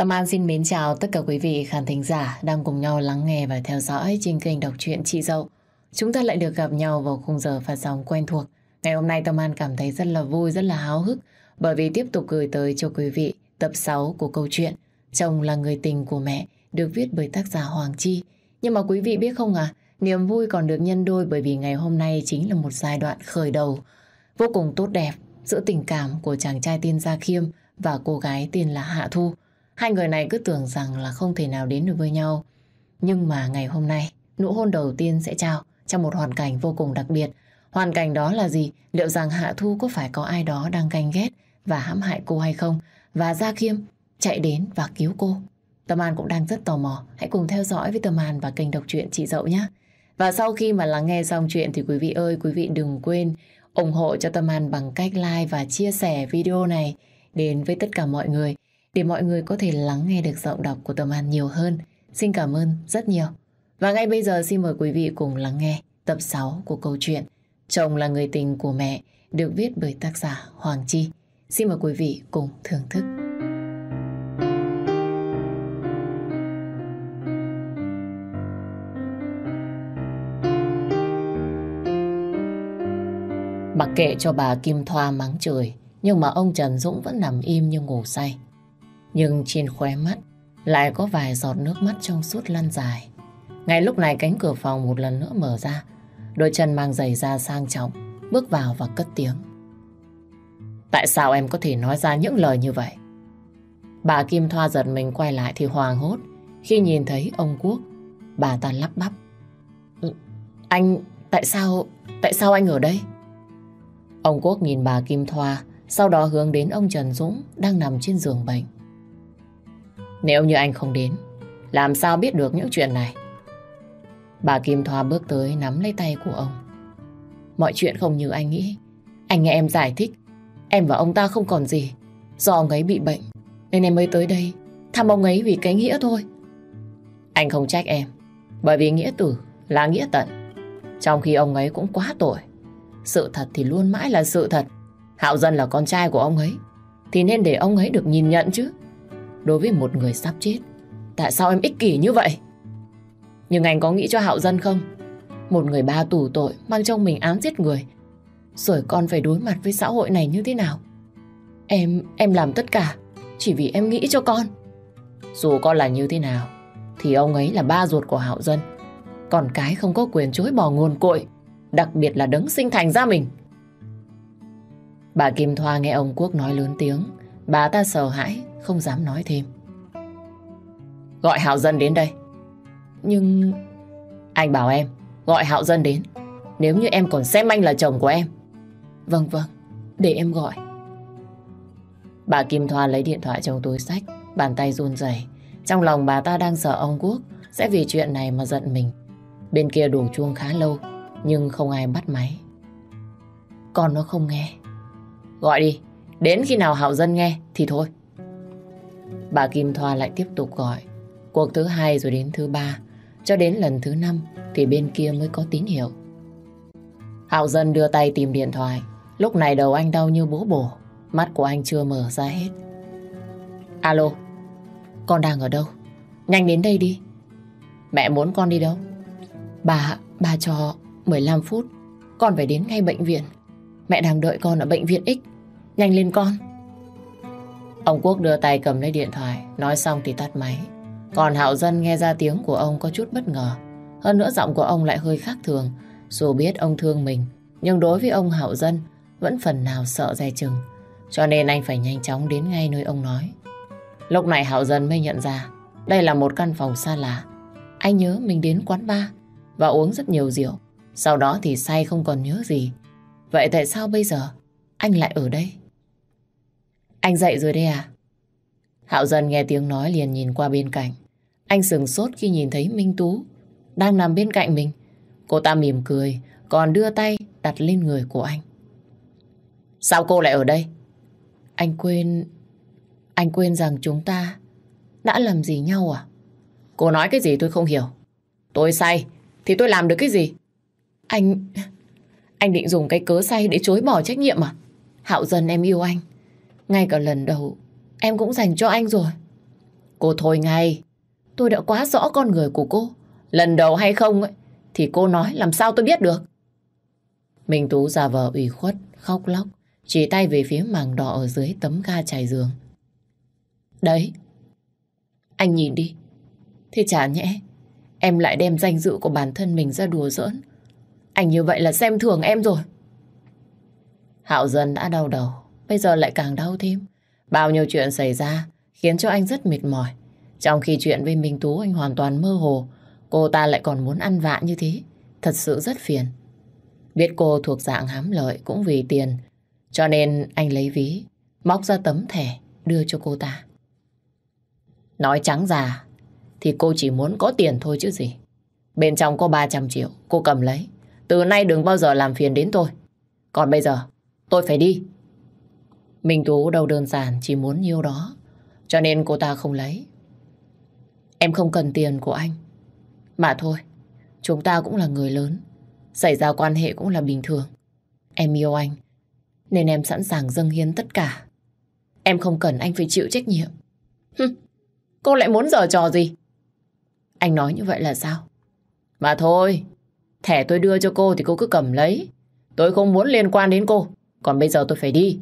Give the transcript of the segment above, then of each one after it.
Tâm An xin mến chào tất cả quý vị khán thính giả đang cùng nhau lắng nghe và theo dõi trên kênh đọc truyện Chị Dậu. Chúng ta lại được gặp nhau vào khung giờ phát sóng quen thuộc. Ngày hôm nay Tâm An cảm thấy rất là vui, rất là háo hức bởi vì tiếp tục gửi tới cho quý vị tập 6 của câu chuyện Chồng là người tình của mẹ được viết bởi tác giả Hoàng Chi. Nhưng mà quý vị biết không à, niềm vui còn được nhân đôi bởi vì ngày hôm nay chính là một giai đoạn khởi đầu vô cùng tốt đẹp giữa tình cảm của chàng trai tên Gia Khiêm và cô gái tên là Hạ Thu. Hai người này cứ tưởng rằng là không thể nào đến được với nhau. Nhưng mà ngày hôm nay, nụ hôn đầu tiên sẽ trao trong một hoàn cảnh vô cùng đặc biệt. Hoàn cảnh đó là gì? Liệu rằng Hạ Thu có phải có ai đó đang canh ghét và hãm hại cô hay không? Và Gia Khiêm chạy đến và cứu cô. Tâm An cũng đang rất tò mò. Hãy cùng theo dõi với Tâm An và kênh đọc truyện chị Dậu nhé. Và sau khi mà lắng nghe xong chuyện thì quý vị ơi, quý vị đừng quên ủng hộ cho Tâm An bằng cách like và chia sẻ video này đến với tất cả mọi người để mọi người có thể lắng nghe được giọng đọc của Tâm An nhiều hơn. Xin cảm ơn rất nhiều. Và ngay bây giờ xin mời quý vị cùng lắng nghe tập 6 của câu chuyện Chồng là người tình của mẹ được viết bởi tác giả Hoàng Chi. Xin mời quý vị cùng thưởng thức. Mặc kệ cho bà Kim Thoa mắng trời, nhưng mà ông Trần Dũng vẫn nằm im như ngủ say. Nhưng trên khóe mắt lại có vài giọt nước mắt trong suốt lăn dài. Ngay lúc này cánh cửa phòng một lần nữa mở ra. Đôi chân mang giày da sang trọng, bước vào và cất tiếng. Tại sao em có thể nói ra những lời như vậy? Bà Kim Thoa giật mình quay lại thì hoàng hốt khi nhìn thấy ông Quốc. Bà ta lắp bắp. Ừ, anh, tại sao, tại sao anh ở đây? Ông Quốc nhìn bà Kim Thoa, sau đó hướng đến ông Trần Dũng đang nằm trên giường bệnh. Nếu như anh không đến, làm sao biết được những chuyện này? Bà Kim Thoa bước tới nắm lấy tay của ông. Mọi chuyện không như anh nghĩ. Anh nghe em giải thích, em và ông ta không còn gì. Do ông ấy bị bệnh, nên em mới tới đây thăm ông ấy vì cái nghĩa thôi. Anh không trách em, bởi vì nghĩa tử là nghĩa tận. Trong khi ông ấy cũng quá tội. Sự thật thì luôn mãi là sự thật. Hạo Dân là con trai của ông ấy, thì nên để ông ấy được nhìn nhận chứ. Đối với một người sắp chết, tại sao em ích kỷ như vậy? Nhưng anh có nghĩ cho Hạo Dân không? Một người ba tù tội mang trong mình án giết người. Rồi con phải đối mặt với xã hội này như thế nào? Em, em làm tất cả chỉ vì em nghĩ cho con. Dù con là như thế nào, thì ông ấy là ba ruột của Hạo Dân. Còn cái không có quyền chối bỏ nguồn cội, đặc biệt là đấng sinh thành ra mình. Bà Kim Thoa nghe ông Quốc nói lớn tiếng, bà ta sợ hãi, không dám nói thêm. Gọi Hạo Dân đến đây. Nhưng... Anh bảo em, gọi Hạo Dân đến. Nếu như em còn xem anh là chồng của em. Vâng vâng, để em gọi. Bà Kim Thoa lấy điện thoại trong túi sách, bàn tay run rẩy. Trong lòng bà ta đang sợ ông Quốc sẽ vì chuyện này mà giận mình. Bên kia đổ chuông khá lâu, nhưng không ai bắt máy. Con nó không nghe. Gọi đi, đến khi nào Hạo Dân nghe thì thôi. Bà Kim Thoa lại tiếp tục gọi. Cuộc thứ hai rồi đến thứ ba, cho đến lần thứ năm thì bên kia mới có tín hiệu. Hạo Dân đưa tay tìm điện thoại. Lúc này đầu anh đau như bố bổ. Mắt của anh chưa mở ra hết. Alo, con đang ở đâu? Nhanh đến đây đi. Mẹ muốn con đi đâu? Bà, bà cho 15 phút. Con phải đến ngay bệnh viện. Mẹ đang đợi con ở bệnh viện X. Nhanh lên con. Ông Quốc đưa tay cầm lấy điện thoại, nói xong thì tắt máy. Còn Hạo Dân nghe ra tiếng của ông có chút bất ngờ. Hơn nữa giọng của ông lại hơi khác thường. Dù biết ông thương mình, nhưng đối với ông Hạo Dân vẫn phần nào sợ dè chừng. Cho nên anh phải nhanh chóng đến ngay nơi ông nói. Lúc này Hạo Dân mới nhận ra đây là một căn phòng xa lạ. Anh nhớ mình đến quán bar và uống rất nhiều rượu. Sau đó thì say không còn nhớ gì. Vậy tại sao bây giờ anh lại ở đây? Anh dậy rồi đây à? Hạo Dân nghe tiếng nói liền nhìn qua bên cạnh. Anh sừng sốt khi nhìn thấy Minh Tú đang nằm bên cạnh mình. Cô ta mỉm cười, còn đưa tay đặt lên người của anh. Sao cô lại ở đây? Anh quên... Anh quên rằng chúng ta đã làm gì nhau à? Cô nói cái gì tôi không hiểu. Tôi say, thì tôi làm được cái gì? Anh... Anh định dùng cái cớ say để chối bỏ trách nhiệm à? Hạo dần em yêu anh. Ngay cả lần đầu em cũng dành cho anh rồi. Cô thôi ngay. Tôi đã quá rõ con người của cô. Lần đầu hay không ấy, thì cô nói làm sao tôi biết được. Minh Tú giả vờ ủy khuất, khóc lóc, chỉ tay về phía màng đỏ ở dưới tấm ga trải giường. Đấy, anh nhìn đi. Thế chả nhẽ, em lại đem danh dự của bản thân mình ra đùa giỡn. Anh như vậy là xem thường em rồi. Hạo dần đã đau đầu, bây giờ lại càng đau thêm. Bao nhiêu chuyện xảy ra khiến cho anh rất mệt mỏi. Trong khi chuyện với Minh Tú anh hoàn toàn mơ hồ, cô ta lại còn muốn ăn vạ như thế. Thật sự rất phiền. Biết cô thuộc dạng hám lợi cũng vì tiền, cho nên anh lấy ví, móc ra tấm thẻ đưa cho cô ta. Nói trắng ra thì cô chỉ muốn có tiền thôi chứ gì. Bên trong có 300 triệu, cô cầm lấy. Từ nay đừng bao giờ làm phiền đến tôi. Còn bây giờ, tôi phải đi. Minh Tú đâu đơn giản chỉ muốn nhiêu đó, cho nên cô ta không lấy. Em không cần tiền của anh. Mà thôi, chúng ta cũng là người lớn. Xảy ra quan hệ cũng là bình thường. Em yêu anh, nên em sẵn sàng dâng hiến tất cả. Em không cần anh phải chịu trách nhiệm. Hừm, cô lại muốn giở trò gì? Anh nói như vậy là sao? Mà thôi, thẻ tôi đưa cho cô thì cô cứ cầm lấy. Tôi không muốn liên quan đến cô. Còn bây giờ tôi phải đi.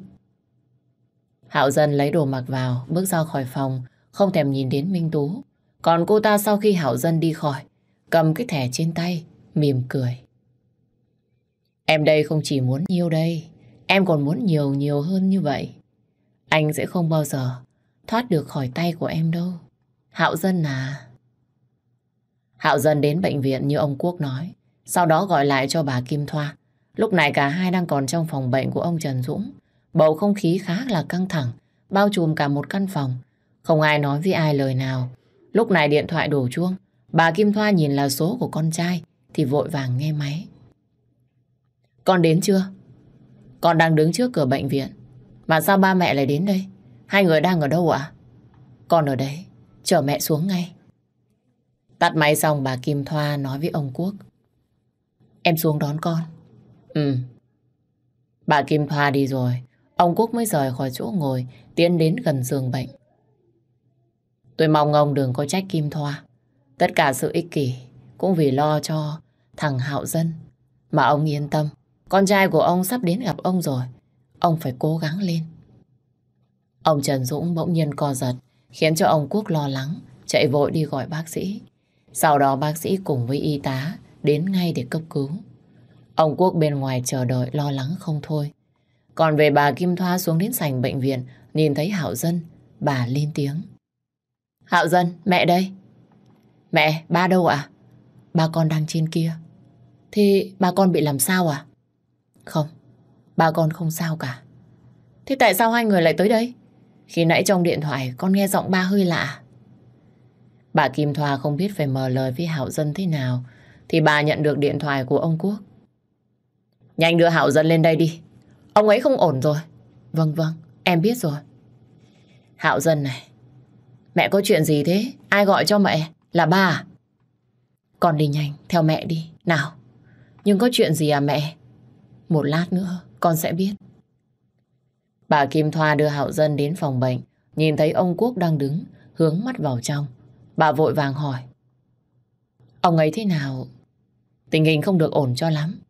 Hạo Dân lấy đồ mặc vào, bước ra khỏi phòng, không thèm nhìn đến Minh Tú. Còn cô ta sau khi Hạo Dân đi khỏi, cầm cái thẻ trên tay, mỉm cười. Em đây không chỉ muốn nhiều đây, em còn muốn nhiều nhiều hơn như vậy. Anh sẽ không bao giờ thoát được khỏi tay của em đâu. Hạo Dân à? Hạo Dân đến bệnh viện như ông Quốc nói, sau đó gọi lại cho bà Kim Thoa. Lúc này cả hai đang còn trong phòng bệnh của ông Trần Dũng. Bầu không khí khá là căng thẳng, bao trùm cả một căn phòng. Không ai nói với ai lời nào. Lúc này điện thoại đổ chuông, bà Kim Thoa nhìn là số của con trai thì vội vàng nghe máy. Con đến chưa? Con đang đứng trước cửa bệnh viện. Mà sao ba mẹ lại đến đây? Hai người đang ở đâu ạ? Con ở đây, chở mẹ xuống ngay. Tắt máy xong bà Kim Thoa nói với ông Quốc. Em xuống đón con. Ừ. Bà Kim Thoa đi rồi, ông Quốc mới rời khỏi chỗ ngồi, tiến đến gần giường bệnh. Tôi mong ông đừng có trách Kim Thoa. Tất cả sự ích kỷ cũng vì lo cho thằng Hạo Dân. Mà ông yên tâm, con trai của ông sắp đến gặp ông rồi. Ông phải cố gắng lên. Ông Trần Dũng bỗng nhiên co giật, khiến cho ông Quốc lo lắng, chạy vội đi gọi bác sĩ. Sau đó bác sĩ cùng với y tá đến ngay để cấp cứu. Ông Quốc bên ngoài chờ đợi lo lắng không thôi. Còn về bà Kim Thoa xuống đến sảnh bệnh viện, nhìn thấy Hạo Dân, bà lên tiếng. Hạo Dân, mẹ đây. Mẹ, ba đâu ạ? Ba con đang trên kia. Thì ba con bị làm sao à? Không, ba con không sao cả. Thế tại sao hai người lại tới đây? Khi nãy trong điện thoại con nghe giọng ba hơi lạ. Bà Kim Thoa không biết phải mở lời với Hạo Dân thế nào thì bà nhận được điện thoại của ông Quốc. Nhanh đưa Hạo Dân lên đây đi. Ông ấy không ổn rồi. Vâng vâng, em biết rồi. Hạo Dân này, mẹ có chuyện gì thế? Ai gọi cho mẹ? Là ba à? Con đi nhanh, theo mẹ đi. Nào, nhưng có chuyện gì à mẹ? Một lát nữa, con sẽ biết. Bà Kim Thoa đưa Hạo Dân đến phòng bệnh, nhìn thấy ông Quốc đang đứng, hướng mắt vào trong. Bà vội vàng hỏi. Ông ấy thế nào? Tình hình không được ổn cho lắm.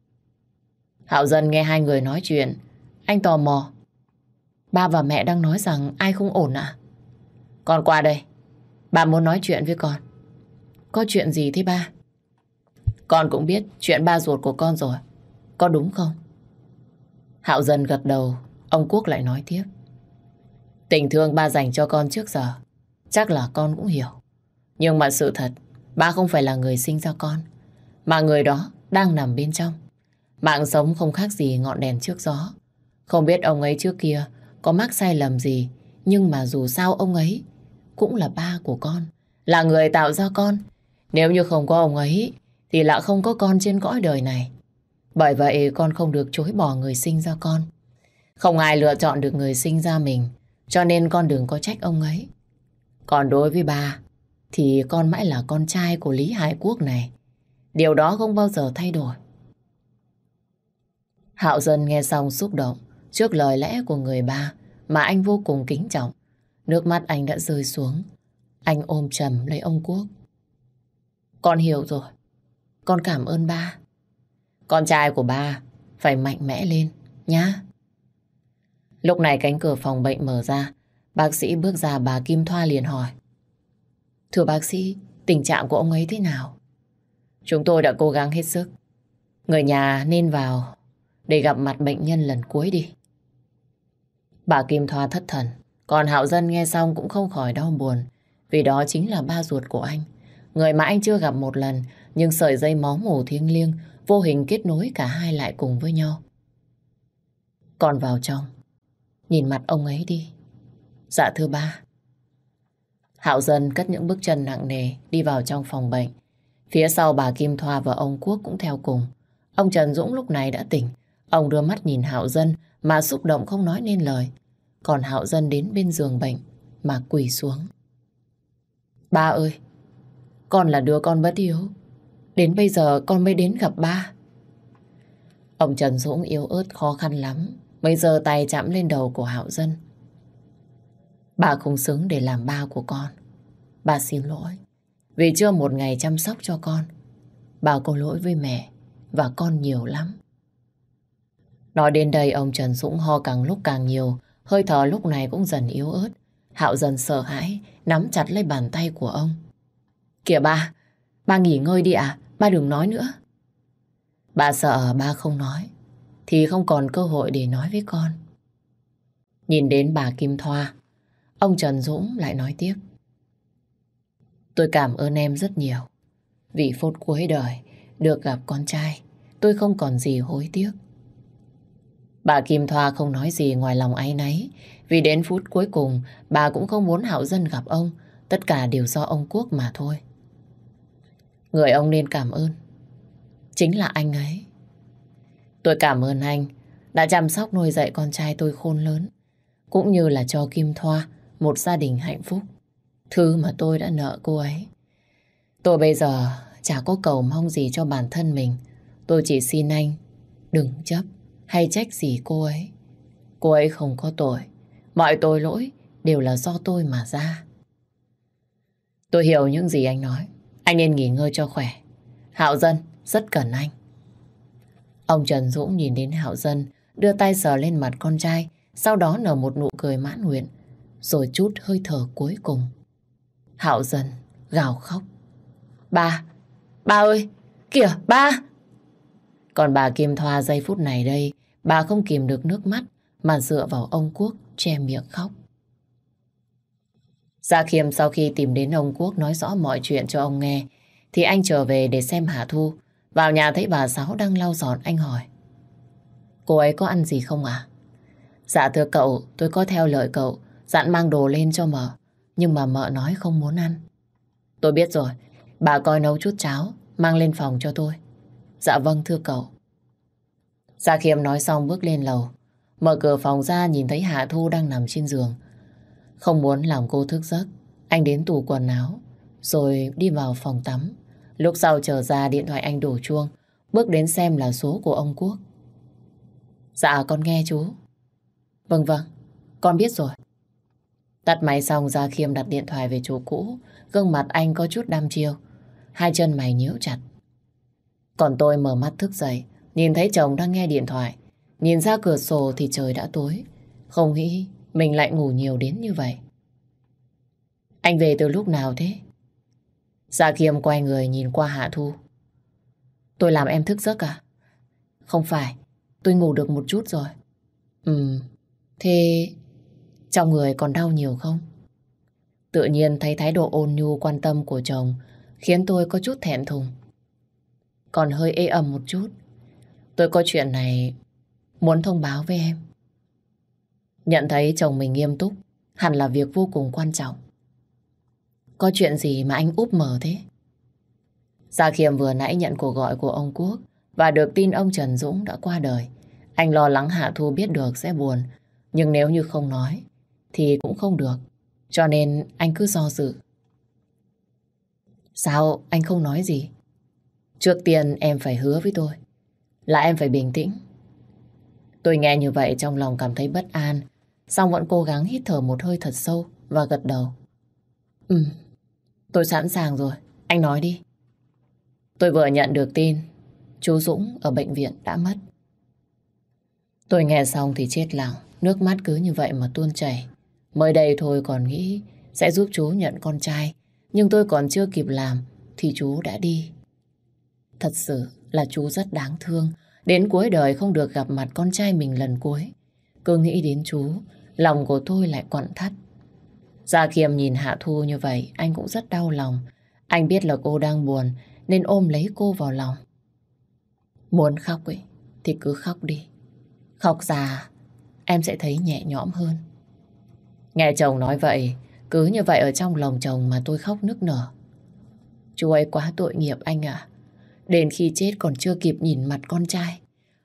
Hạo Dân nghe hai người nói chuyện. Anh tò mò. Ba và mẹ đang nói rằng ai không ổn à? Con qua đây. Bà muốn nói chuyện với con. Có chuyện gì thế ba? Con cũng biết chuyện ba ruột của con rồi. Có đúng không? Hạo dần gật đầu. Ông Quốc lại nói tiếp. Tình thương ba dành cho con trước giờ. Chắc là con cũng hiểu. Nhưng mà sự thật, ba không phải là người sinh ra con, mà người đó đang nằm bên trong. Mạng sống không khác gì ngọn đèn trước gió. Không biết ông ấy trước kia có mắc sai lầm gì, nhưng mà dù sao ông ấy cũng là ba của con, là người tạo ra con. Nếu như không có ông ấy, thì lại không có con trên cõi đời này. Bởi vậy con không được chối bỏ người sinh ra con. Không ai lựa chọn được người sinh ra mình, cho nên con đừng có trách ông ấy. Còn đối với ba, thì con mãi là con trai của Lý Hải Quốc này. Điều đó không bao giờ thay đổi. Hạo Dân nghe xong xúc động trước lời lẽ của người ba mà anh vô cùng kính trọng. Nước mắt anh đã rơi xuống. Anh ôm trầm lấy ông Quốc. Con hiểu rồi. Con cảm ơn ba. Con trai của ba phải mạnh mẽ lên, nhá. Lúc này cánh cửa phòng bệnh mở ra. Bác sĩ bước ra bà Kim Thoa liền hỏi. Thưa bác sĩ, tình trạng của ông ấy thế nào? Chúng tôi đã cố gắng hết sức. Người nhà nên vào để gặp mặt bệnh nhân lần cuối đi. Bà Kim Thoa thất thần, còn Hạo Dân nghe xong cũng không khỏi đau buồn, vì đó chính là ba ruột của anh. Người mà anh chưa gặp một lần, nhưng sợi dây máu mủ thiêng liêng, vô hình kết nối cả hai lại cùng với nhau. Còn vào trong, nhìn mặt ông ấy đi. Dạ thưa ba. Hạo Dân cất những bước chân nặng nề đi vào trong phòng bệnh. Phía sau bà Kim Thoa và ông Quốc cũng theo cùng. Ông Trần Dũng lúc này đã tỉnh. Ông đưa mắt nhìn Hạo Dân mà xúc động không nói nên lời. Còn Hạo Dân đến bên giường bệnh mà quỳ xuống. Ba ơi, con là đứa con bất hiếu. Đến bây giờ con mới đến gặp ba. Ông Trần Dũng yếu ớt khó khăn lắm bây giờ tay chạm lên đầu của Hạo Dân. Bà không xứng để làm ba của con. Bà xin lỗi vì chưa một ngày chăm sóc cho con. Bà có lỗi với mẹ và con nhiều lắm. Nói đến đây ông Trần Dũng ho càng lúc càng nhiều, hơi thở lúc này cũng dần yếu ớt. Hạo dần sợ hãi, nắm chặt lấy bàn tay của ông. Kìa ba, ba nghỉ ngơi đi à, ba đừng nói nữa. Bà sợ ba không nói, thì không còn cơ hội để nói với con. Nhìn đến bà Kim Thoa, ông Trần Dũng lại nói tiếp. Tôi cảm ơn em rất nhiều. Vì phút cuối đời, được gặp con trai, tôi không còn gì hối tiếc. Bà Kim Thoa không nói gì ngoài lòng áy náy, vì đến phút cuối cùng bà cũng không muốn Hạo Dân gặp ông, tất cả đều do ông Quốc mà thôi. Người ông nên cảm ơn, chính là anh ấy. Tôi cảm ơn anh đã chăm sóc nuôi dạy con trai tôi khôn lớn, cũng như là cho Kim Thoa một gia đình hạnh phúc. Thứ mà tôi đã nợ cô ấy. Tôi bây giờ chả có cầu mong gì cho bản thân mình. Tôi chỉ xin anh đừng chấp hay trách gì cô ấy. Cô ấy không có tội. Mọi tội lỗi đều là do tôi mà ra. Tôi hiểu những gì anh nói. Anh nên nghỉ ngơi cho khỏe. Hạo Dân rất cần anh. Ông Trần Dũng nhìn đến Hạo Dân, đưa tay sờ lên mặt con trai, sau đó nở một nụ cười mãn nguyện, rồi chút hơi thở cuối cùng. Hạo Dân gào khóc. Ba, ba ơi, kìa, ba! Còn bà Kim Thoa giây phút này đây, bà không kìm được nước mắt mà dựa vào ông Quốc che miệng khóc. Gia Khiêm sau khi tìm đến ông Quốc nói rõ mọi chuyện cho ông nghe, thì anh trở về để xem hà Thu. Vào nhà thấy bà Sáu đang lau dọn anh hỏi. Cô ấy có ăn gì không à? Dạ thưa cậu, tôi có theo lời cậu, dặn mang đồ lên cho mợ. Nhưng mà mợ nói không muốn ăn. Tôi biết rồi, bà coi nấu chút cháo, mang lên phòng cho tôi. Dạ vâng thưa cậu. Dạ Gia Khiêm nói xong bước lên lầu. Mở cửa phòng ra nhìn thấy Hạ Thu đang nằm trên giường. Không muốn làm cô thức giấc, anh đến tủ quần áo, rồi đi vào phòng tắm. Lúc sau trở ra điện thoại anh đổ chuông, bước đến xem là số của ông Quốc. Dạ con nghe chú. Vâng vâng, con biết rồi. Tắt máy xong dạ Gia Khiêm đặt điện thoại về chỗ cũ, gương mặt anh có chút đam chiêu, hai chân mày nhíu chặt. Còn tôi mở mắt thức dậy, nhìn thấy chồng đang nghe điện thoại, nhìn ra cửa sổ thì trời đã tối, không nghĩ mình lại ngủ nhiều đến như vậy. Anh về từ lúc nào thế? Gia kiêm quay người nhìn qua Hạ Thu. Tôi làm em thức giấc à? Không phải, tôi ngủ được một chút rồi. Ừ, thế trong người còn đau nhiều không? Tự nhiên thấy thái độ ôn nhu quan tâm của chồng khiến tôi có chút thẹn thùng. Còn hơi ê ẩm một chút. Tôi có chuyện này muốn thông báo với em. Nhận thấy chồng mình nghiêm túc hẳn là việc vô cùng quan trọng. Có chuyện gì mà anh úp mở thế? Gia Khiêm vừa nãy nhận cuộc gọi của ông Quốc và được tin ông Trần Dũng đã qua đời. Anh lo lắng Hạ Thu biết được sẽ buồn, nhưng nếu như không nói thì cũng không được. Cho nên anh cứ do dự. Sao anh không nói gì? Trước tiên em phải hứa với tôi là em phải bình tĩnh. Tôi nghe như vậy trong lòng cảm thấy bất an, xong vẫn cố gắng hít thở một hơi thật sâu và gật đầu. Ừ, Tôi sẵn sàng rồi, anh nói đi. Tôi vừa nhận được tin chú Dũng ở bệnh viện đã mất. Tôi nghe xong thì chết lặng, nước mắt cứ như vậy mà tuôn chảy. Mới đây thôi còn nghĩ sẽ giúp chú nhận con trai, nhưng tôi còn chưa kịp làm thì chú đã đi. Thật sự là chú rất đáng thương, đến cuối đời không được gặp mặt con trai mình lần cuối. Cứ nghĩ đến chú, lòng của tôi lại quặn thắt. Gia Khiêm nhìn Hạ Thu như vậy, anh cũng rất đau lòng. Anh biết là cô đang buồn, nên ôm lấy cô vào lòng. Muốn khóc ấy, thì cứ khóc đi. Khóc già, em sẽ thấy nhẹ nhõm hơn. Nghe chồng nói vậy, cứ như vậy ở trong lòng chồng mà tôi khóc nức nở. Chú ấy quá tội nghiệp anh ạ. Đến khi chết còn chưa kịp nhìn mặt con trai.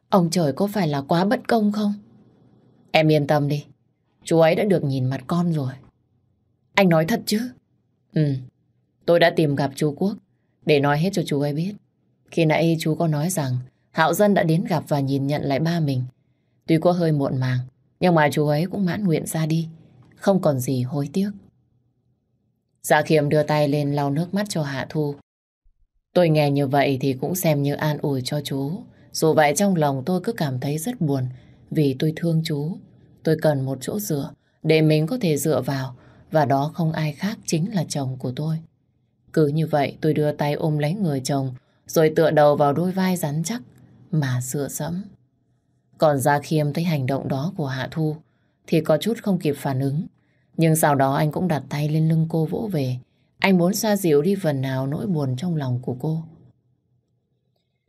Ông trời có phải là quá bất công không? Em yên tâm đi. Chú ấy đã được nhìn mặt con rồi. Anh nói thật chứ? Ừ. Tôi đã tìm gặp chú Quốc để nói hết cho chú ấy biết. Khi nãy chú có nói rằng Hạo Dân đã đến gặp và nhìn nhận lại ba mình. Tuy có hơi muộn màng, nhưng mà chú ấy cũng mãn nguyện ra đi. Không còn gì hối tiếc. Dạ Khiêm đưa tay lên lau nước mắt cho Hạ Thu. Tôi nghe như vậy thì cũng xem như an ủi cho chú. Dù vậy trong lòng tôi cứ cảm thấy rất buồn, vì tôi thương chú. Tôi cần một chỗ dựa để mình có thể dựa vào, và đó không ai khác chính là chồng của tôi. Cứ như vậy tôi đưa tay ôm lấy người chồng, rồi tựa đầu vào đôi vai rắn chắc, mà dựa dẫm. Còn Gia Khiêm thấy hành động đó của Hạ Thu thì có chút không kịp phản ứng. Nhưng sau đó anh cũng đặt tay lên lưng cô vỗ về. Anh muốn xoa dịu đi phần nào nỗi buồn trong lòng của cô.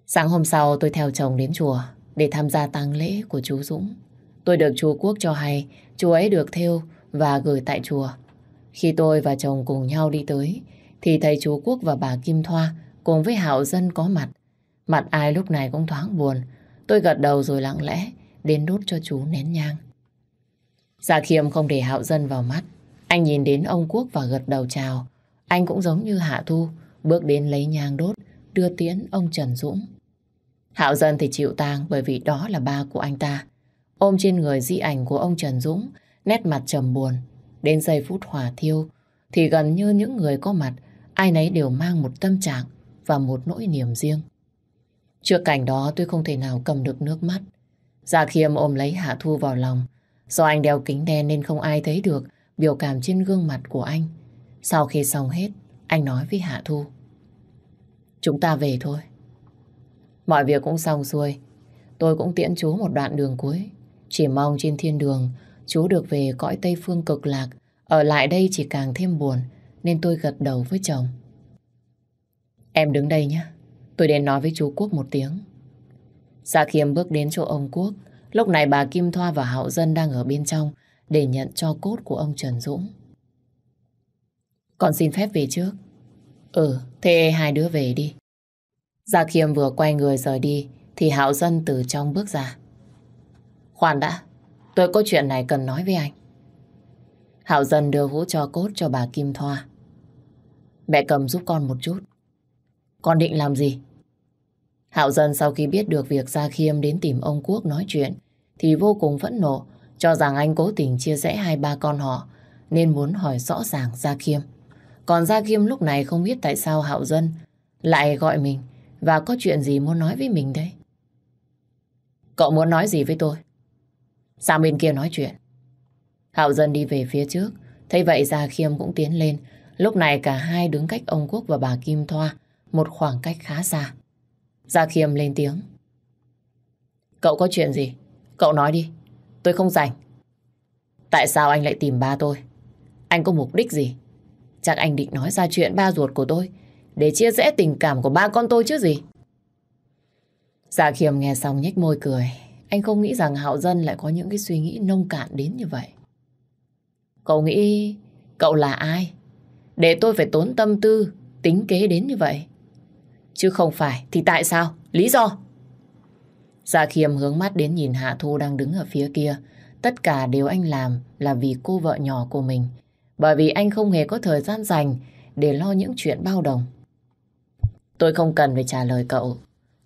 Sáng hôm sau, tôi theo chồng đến chùa để tham gia tang lễ của chú Dũng. Tôi được chú Quốc cho hay, chú ấy được theo và gửi tại chùa. Khi tôi và chồng cùng nhau đi tới, thì thấy chú Quốc và bà Kim Thoa cùng với Hạo Dân có mặt. Mặt ai lúc này cũng thoáng buồn. Tôi gật đầu rồi lặng lẽ đến đốt cho chú nén nhang. Dạ Khiêm không để Hạo Dân vào mắt. Anh nhìn đến ông Quốc và gật đầu chào. Anh cũng giống như Hạ Thu, bước đến lấy nhang đốt, đưa tiễn ông Trần Dũng. Hạo Dân thì chịu tang bởi vì đó là ba của anh ta. Ôm trên người di ảnh của ông Trần Dũng, nét mặt trầm buồn. Đến giây phút hỏa thiêu, thì gần như những người có mặt, ai nấy đều mang một tâm trạng và một nỗi niềm riêng. Trước cảnh đó tôi không thể nào cầm được nước mắt. Gia khiêm ôm lấy Hạ Thu vào lòng. Do anh đeo kính đen nên không ai thấy được biểu cảm trên gương mặt của anh. Sau khi xong hết, anh nói với Hạ Thu. Chúng ta về thôi. Mọi việc cũng xong xuôi. Tôi cũng tiễn chú một đoạn đường cuối. Chỉ mong trên thiên đường chú được về cõi Tây Phương cực lạc. Ở lại đây chỉ càng thêm buồn nên tôi gật đầu với chồng. Em đứng đây nhé. Tôi đến nói với chú Quốc một tiếng. Dạ Khiêm bước đến chỗ ông Quốc. Lúc này bà Kim Thoa và Hạo Dân đang ở bên trong để nhận cho cốt của ông Trần Dũng. Con xin phép về trước. Ừ, thế hai đứa về đi. Gia Khiêm vừa quay người rời đi thì Hạo Dân từ trong bước ra. Khoan đã, tôi có chuyện này cần nói với anh. Hạo Dân đưa hũ cho cốt cho bà Kim Thoa. Mẹ cầm giúp con một chút. Con định làm gì? Hạo Dân sau khi biết được việc Gia Khiêm đến tìm ông Quốc nói chuyện thì vô cùng phẫn nộ cho rằng anh cố tình chia rẽ hai ba con họ nên muốn hỏi rõ ràng Gia Khiêm. Còn Gia kim lúc này không biết tại sao Hạo Dân lại gọi mình và có chuyện gì muốn nói với mình đấy. Cậu muốn nói gì với tôi? Sang bên kia nói chuyện. Hạo Dân đi về phía trước, thấy vậy Gia Khiêm cũng tiến lên. Lúc này cả hai đứng cách ông Quốc và bà Kim Thoa một khoảng cách khá xa. Gia Khiêm lên tiếng. Cậu có chuyện gì? Cậu nói đi, tôi không rảnh. Tại sao anh lại tìm ba tôi? Anh có mục đích gì? Chắc anh định nói ra chuyện ba ruột của tôi để chia rẽ tình cảm của ba con tôi chứ gì? Dạ Gia Khiêm nghe xong nhếch môi cười. Anh không nghĩ rằng Hạo Dân lại có những cái suy nghĩ nông cạn đến như vậy. Cậu nghĩ cậu là ai? Để tôi phải tốn tâm tư, tính kế đến như vậy. Chứ không phải thì tại sao? Lý do? Dạ Gia Khiêm hướng mắt đến nhìn Hạ Thu đang đứng ở phía kia. Tất cả đều anh làm là vì cô vợ nhỏ của mình. Bởi vì anh không hề có thời gian dành để lo những chuyện bao đồng. Tôi không cần phải trả lời cậu.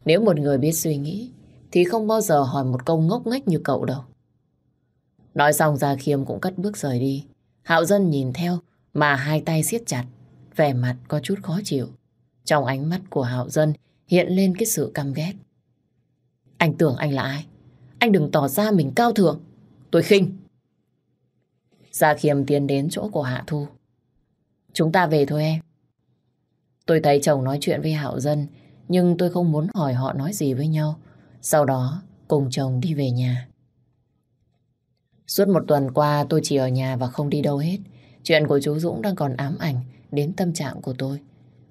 Nếu một người biết suy nghĩ, thì không bao giờ hỏi một câu ngốc nghếch như cậu đâu. Nói xong, Gia Khiêm cũng cất bước rời đi. Hạo Dân nhìn theo, mà hai tay siết chặt. vẻ mặt có chút khó chịu. Trong ánh mắt của Hạo Dân hiện lên cái sự căm ghét. Anh tưởng anh là ai? Anh đừng tỏ ra mình cao thượng. Tôi khinh. Gia Khiêm tiến đến chỗ của Hạ Thu. Chúng ta về thôi em. Tôi thấy chồng nói chuyện với Hạo Dân, nhưng tôi không muốn hỏi họ nói gì với nhau. Sau đó, cùng chồng đi về nhà. Suốt một tuần qua tôi chỉ ở nhà và không đi đâu hết. Chuyện của chú Dũng đang còn ám ảnh đến tâm trạng của tôi.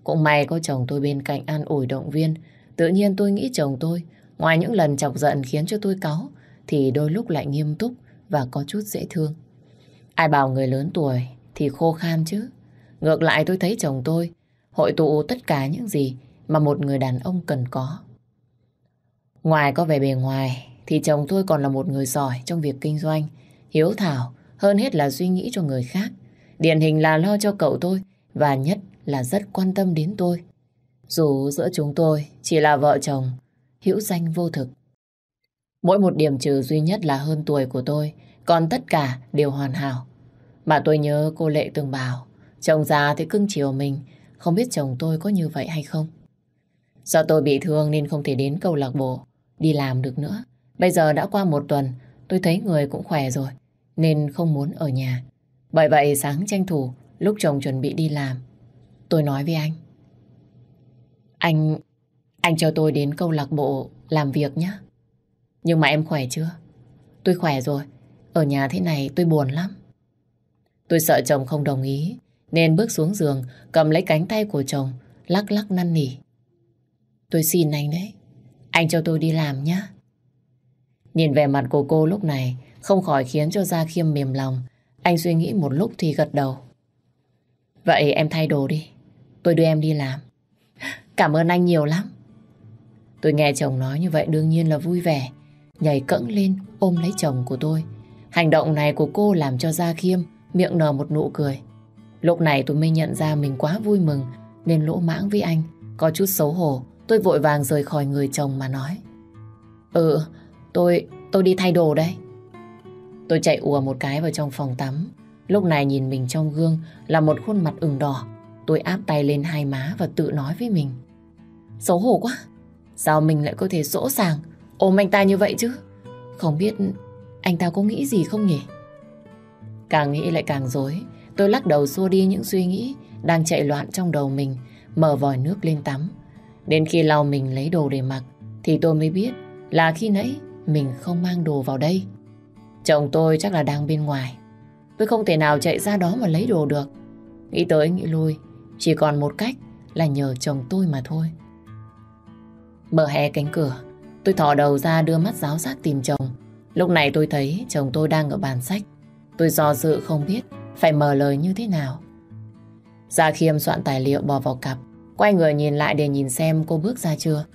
Cũng may có chồng tôi bên cạnh an ủi động viên. Tự nhiên tôi nghĩ chồng tôi, ngoài những lần chọc giận khiến cho tôi cáu, thì đôi lúc lại nghiêm túc và có chút dễ thương. Ai bảo người lớn tuổi thì khô khan chứ. Ngược lại tôi thấy chồng tôi hội tụ tất cả những gì mà một người đàn ông cần có. Ngoài có vẻ bề ngoài thì chồng tôi còn là một người giỏi trong việc kinh doanh, hiếu thảo, hơn hết là suy nghĩ cho người khác. Điển hình là lo cho cậu tôi và nhất là rất quan tâm đến tôi. Dù giữa chúng tôi chỉ là vợ chồng, hữu danh vô thực. Mỗi một điểm trừ duy nhất là hơn tuổi của tôi, còn tất cả đều hoàn hảo. Mà tôi nhớ cô Lệ từng bảo, chồng già thì cưng chiều mình, không biết chồng tôi có như vậy hay không. Do tôi bị thương nên không thể đến câu lạc bộ, đi làm được nữa. Bây giờ đã qua một tuần, tôi thấy người cũng khỏe rồi, nên không muốn ở nhà. Bởi vậy sáng tranh thủ, lúc chồng chuẩn bị đi làm, tôi nói với anh. Anh, anh cho tôi đến câu lạc bộ làm việc nhé. Nhưng mà em khỏe chưa? Tôi khỏe rồi, ở nhà thế này tôi buồn lắm. Tôi sợ chồng không đồng ý, nên bước xuống giường, cầm lấy cánh tay của chồng, lắc lắc năn nỉ. Tôi xin anh đấy, anh cho tôi đi làm nhé. Nhìn vẻ mặt của cô lúc này, không khỏi khiến cho Gia Khiêm mềm lòng. Anh suy nghĩ một lúc thì gật đầu. Vậy em thay đồ đi, tôi đưa em đi làm. Cảm ơn anh nhiều lắm. Tôi nghe chồng nói như vậy đương nhiên là vui vẻ. Nhảy cẫng lên ôm lấy chồng của tôi. Hành động này của cô làm cho Gia Khiêm miệng nở một nụ cười. Lúc này tôi mới nhận ra mình quá vui mừng nên lỗ mãng với anh. Có chút xấu hổ, tôi vội vàng rời khỏi người chồng mà nói. Ừ, tôi, tôi đi thay đồ đây. Tôi chạy ùa một cái vào trong phòng tắm. Lúc này nhìn mình trong gương là một khuôn mặt ửng đỏ. Tôi áp tay lên hai má và tự nói với mình. Xấu hổ quá. Sao mình lại có thể sỗ sàng ôm anh ta như vậy chứ? Không biết anh ta có nghĩ gì không nhỉ? Càng nghĩ lại càng dối. Tôi lắc đầu xua đi những suy nghĩ đang chạy loạn trong đầu mình, mở vòi nước lên tắm. Đến khi lau mình lấy đồ để mặc, thì tôi mới biết là khi nãy mình không mang đồ vào đây. Chồng tôi chắc là đang bên ngoài. Tôi không thể nào chạy ra đó mà lấy đồ được. Nghĩ tới nghĩ lui, chỉ còn một cách là nhờ chồng tôi mà thôi. Mở hé cánh cửa, tôi thò đầu ra đưa mắt giáo giác tìm chồng. Lúc này tôi thấy chồng tôi đang ở bàn sách. Tôi do dự không biết phải mở lời như thế nào. Gia Khiêm soạn tài liệu bỏ vào cặp, quay người nhìn lại để nhìn xem cô bước ra chưa.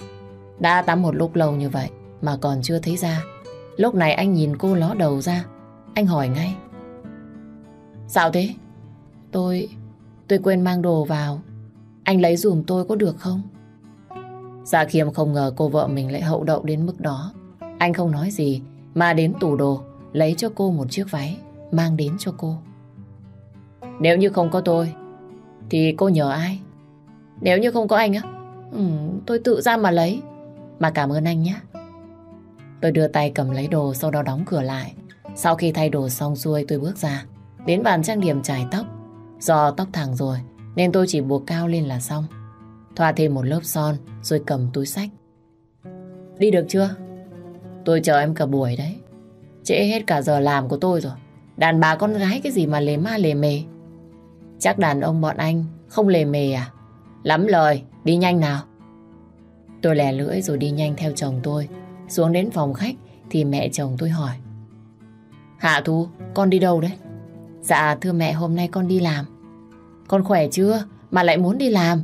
Đã tắm một lúc lâu như vậy mà còn chưa thấy ra. Lúc này anh nhìn cô ló đầu ra, anh hỏi ngay. Sao thế? Tôi... tôi quên mang đồ vào. Anh lấy dùm tôi có được không? Gia Khiêm không ngờ cô vợ mình lại hậu đậu đến mức đó. Anh không nói gì, mà đến tủ đồ, lấy cho cô một chiếc váy, mang đến cho cô. Nếu như không có tôi, thì cô nhờ ai? Nếu như không có anh á, ừ, tôi tự ra mà lấy. Mà cảm ơn anh nhé. Tôi đưa tay cầm lấy đồ sau đó đóng cửa lại. Sau khi thay đồ xong xuôi tôi bước ra. Đến bàn trang điểm chải tóc. Do tóc thẳng rồi nên tôi chỉ buộc cao lên là xong. Thoa thêm một lớp son rồi cầm túi sách. Đi được chưa? Tôi chờ em cả buổi đấy. Trễ hết cả giờ làm của tôi rồi. Đàn bà con gái cái gì mà lề ma lề mề. Chắc đàn ông bọn anh không lề mề à? Lắm lời, đi nhanh nào. Tôi lè lưỡi rồi đi nhanh theo chồng tôi. Xuống đến phòng khách thì mẹ chồng tôi hỏi. Hạ Thu, con đi đâu đấy? Dạ thưa mẹ hôm nay con đi làm. Con khỏe chưa mà lại muốn đi làm?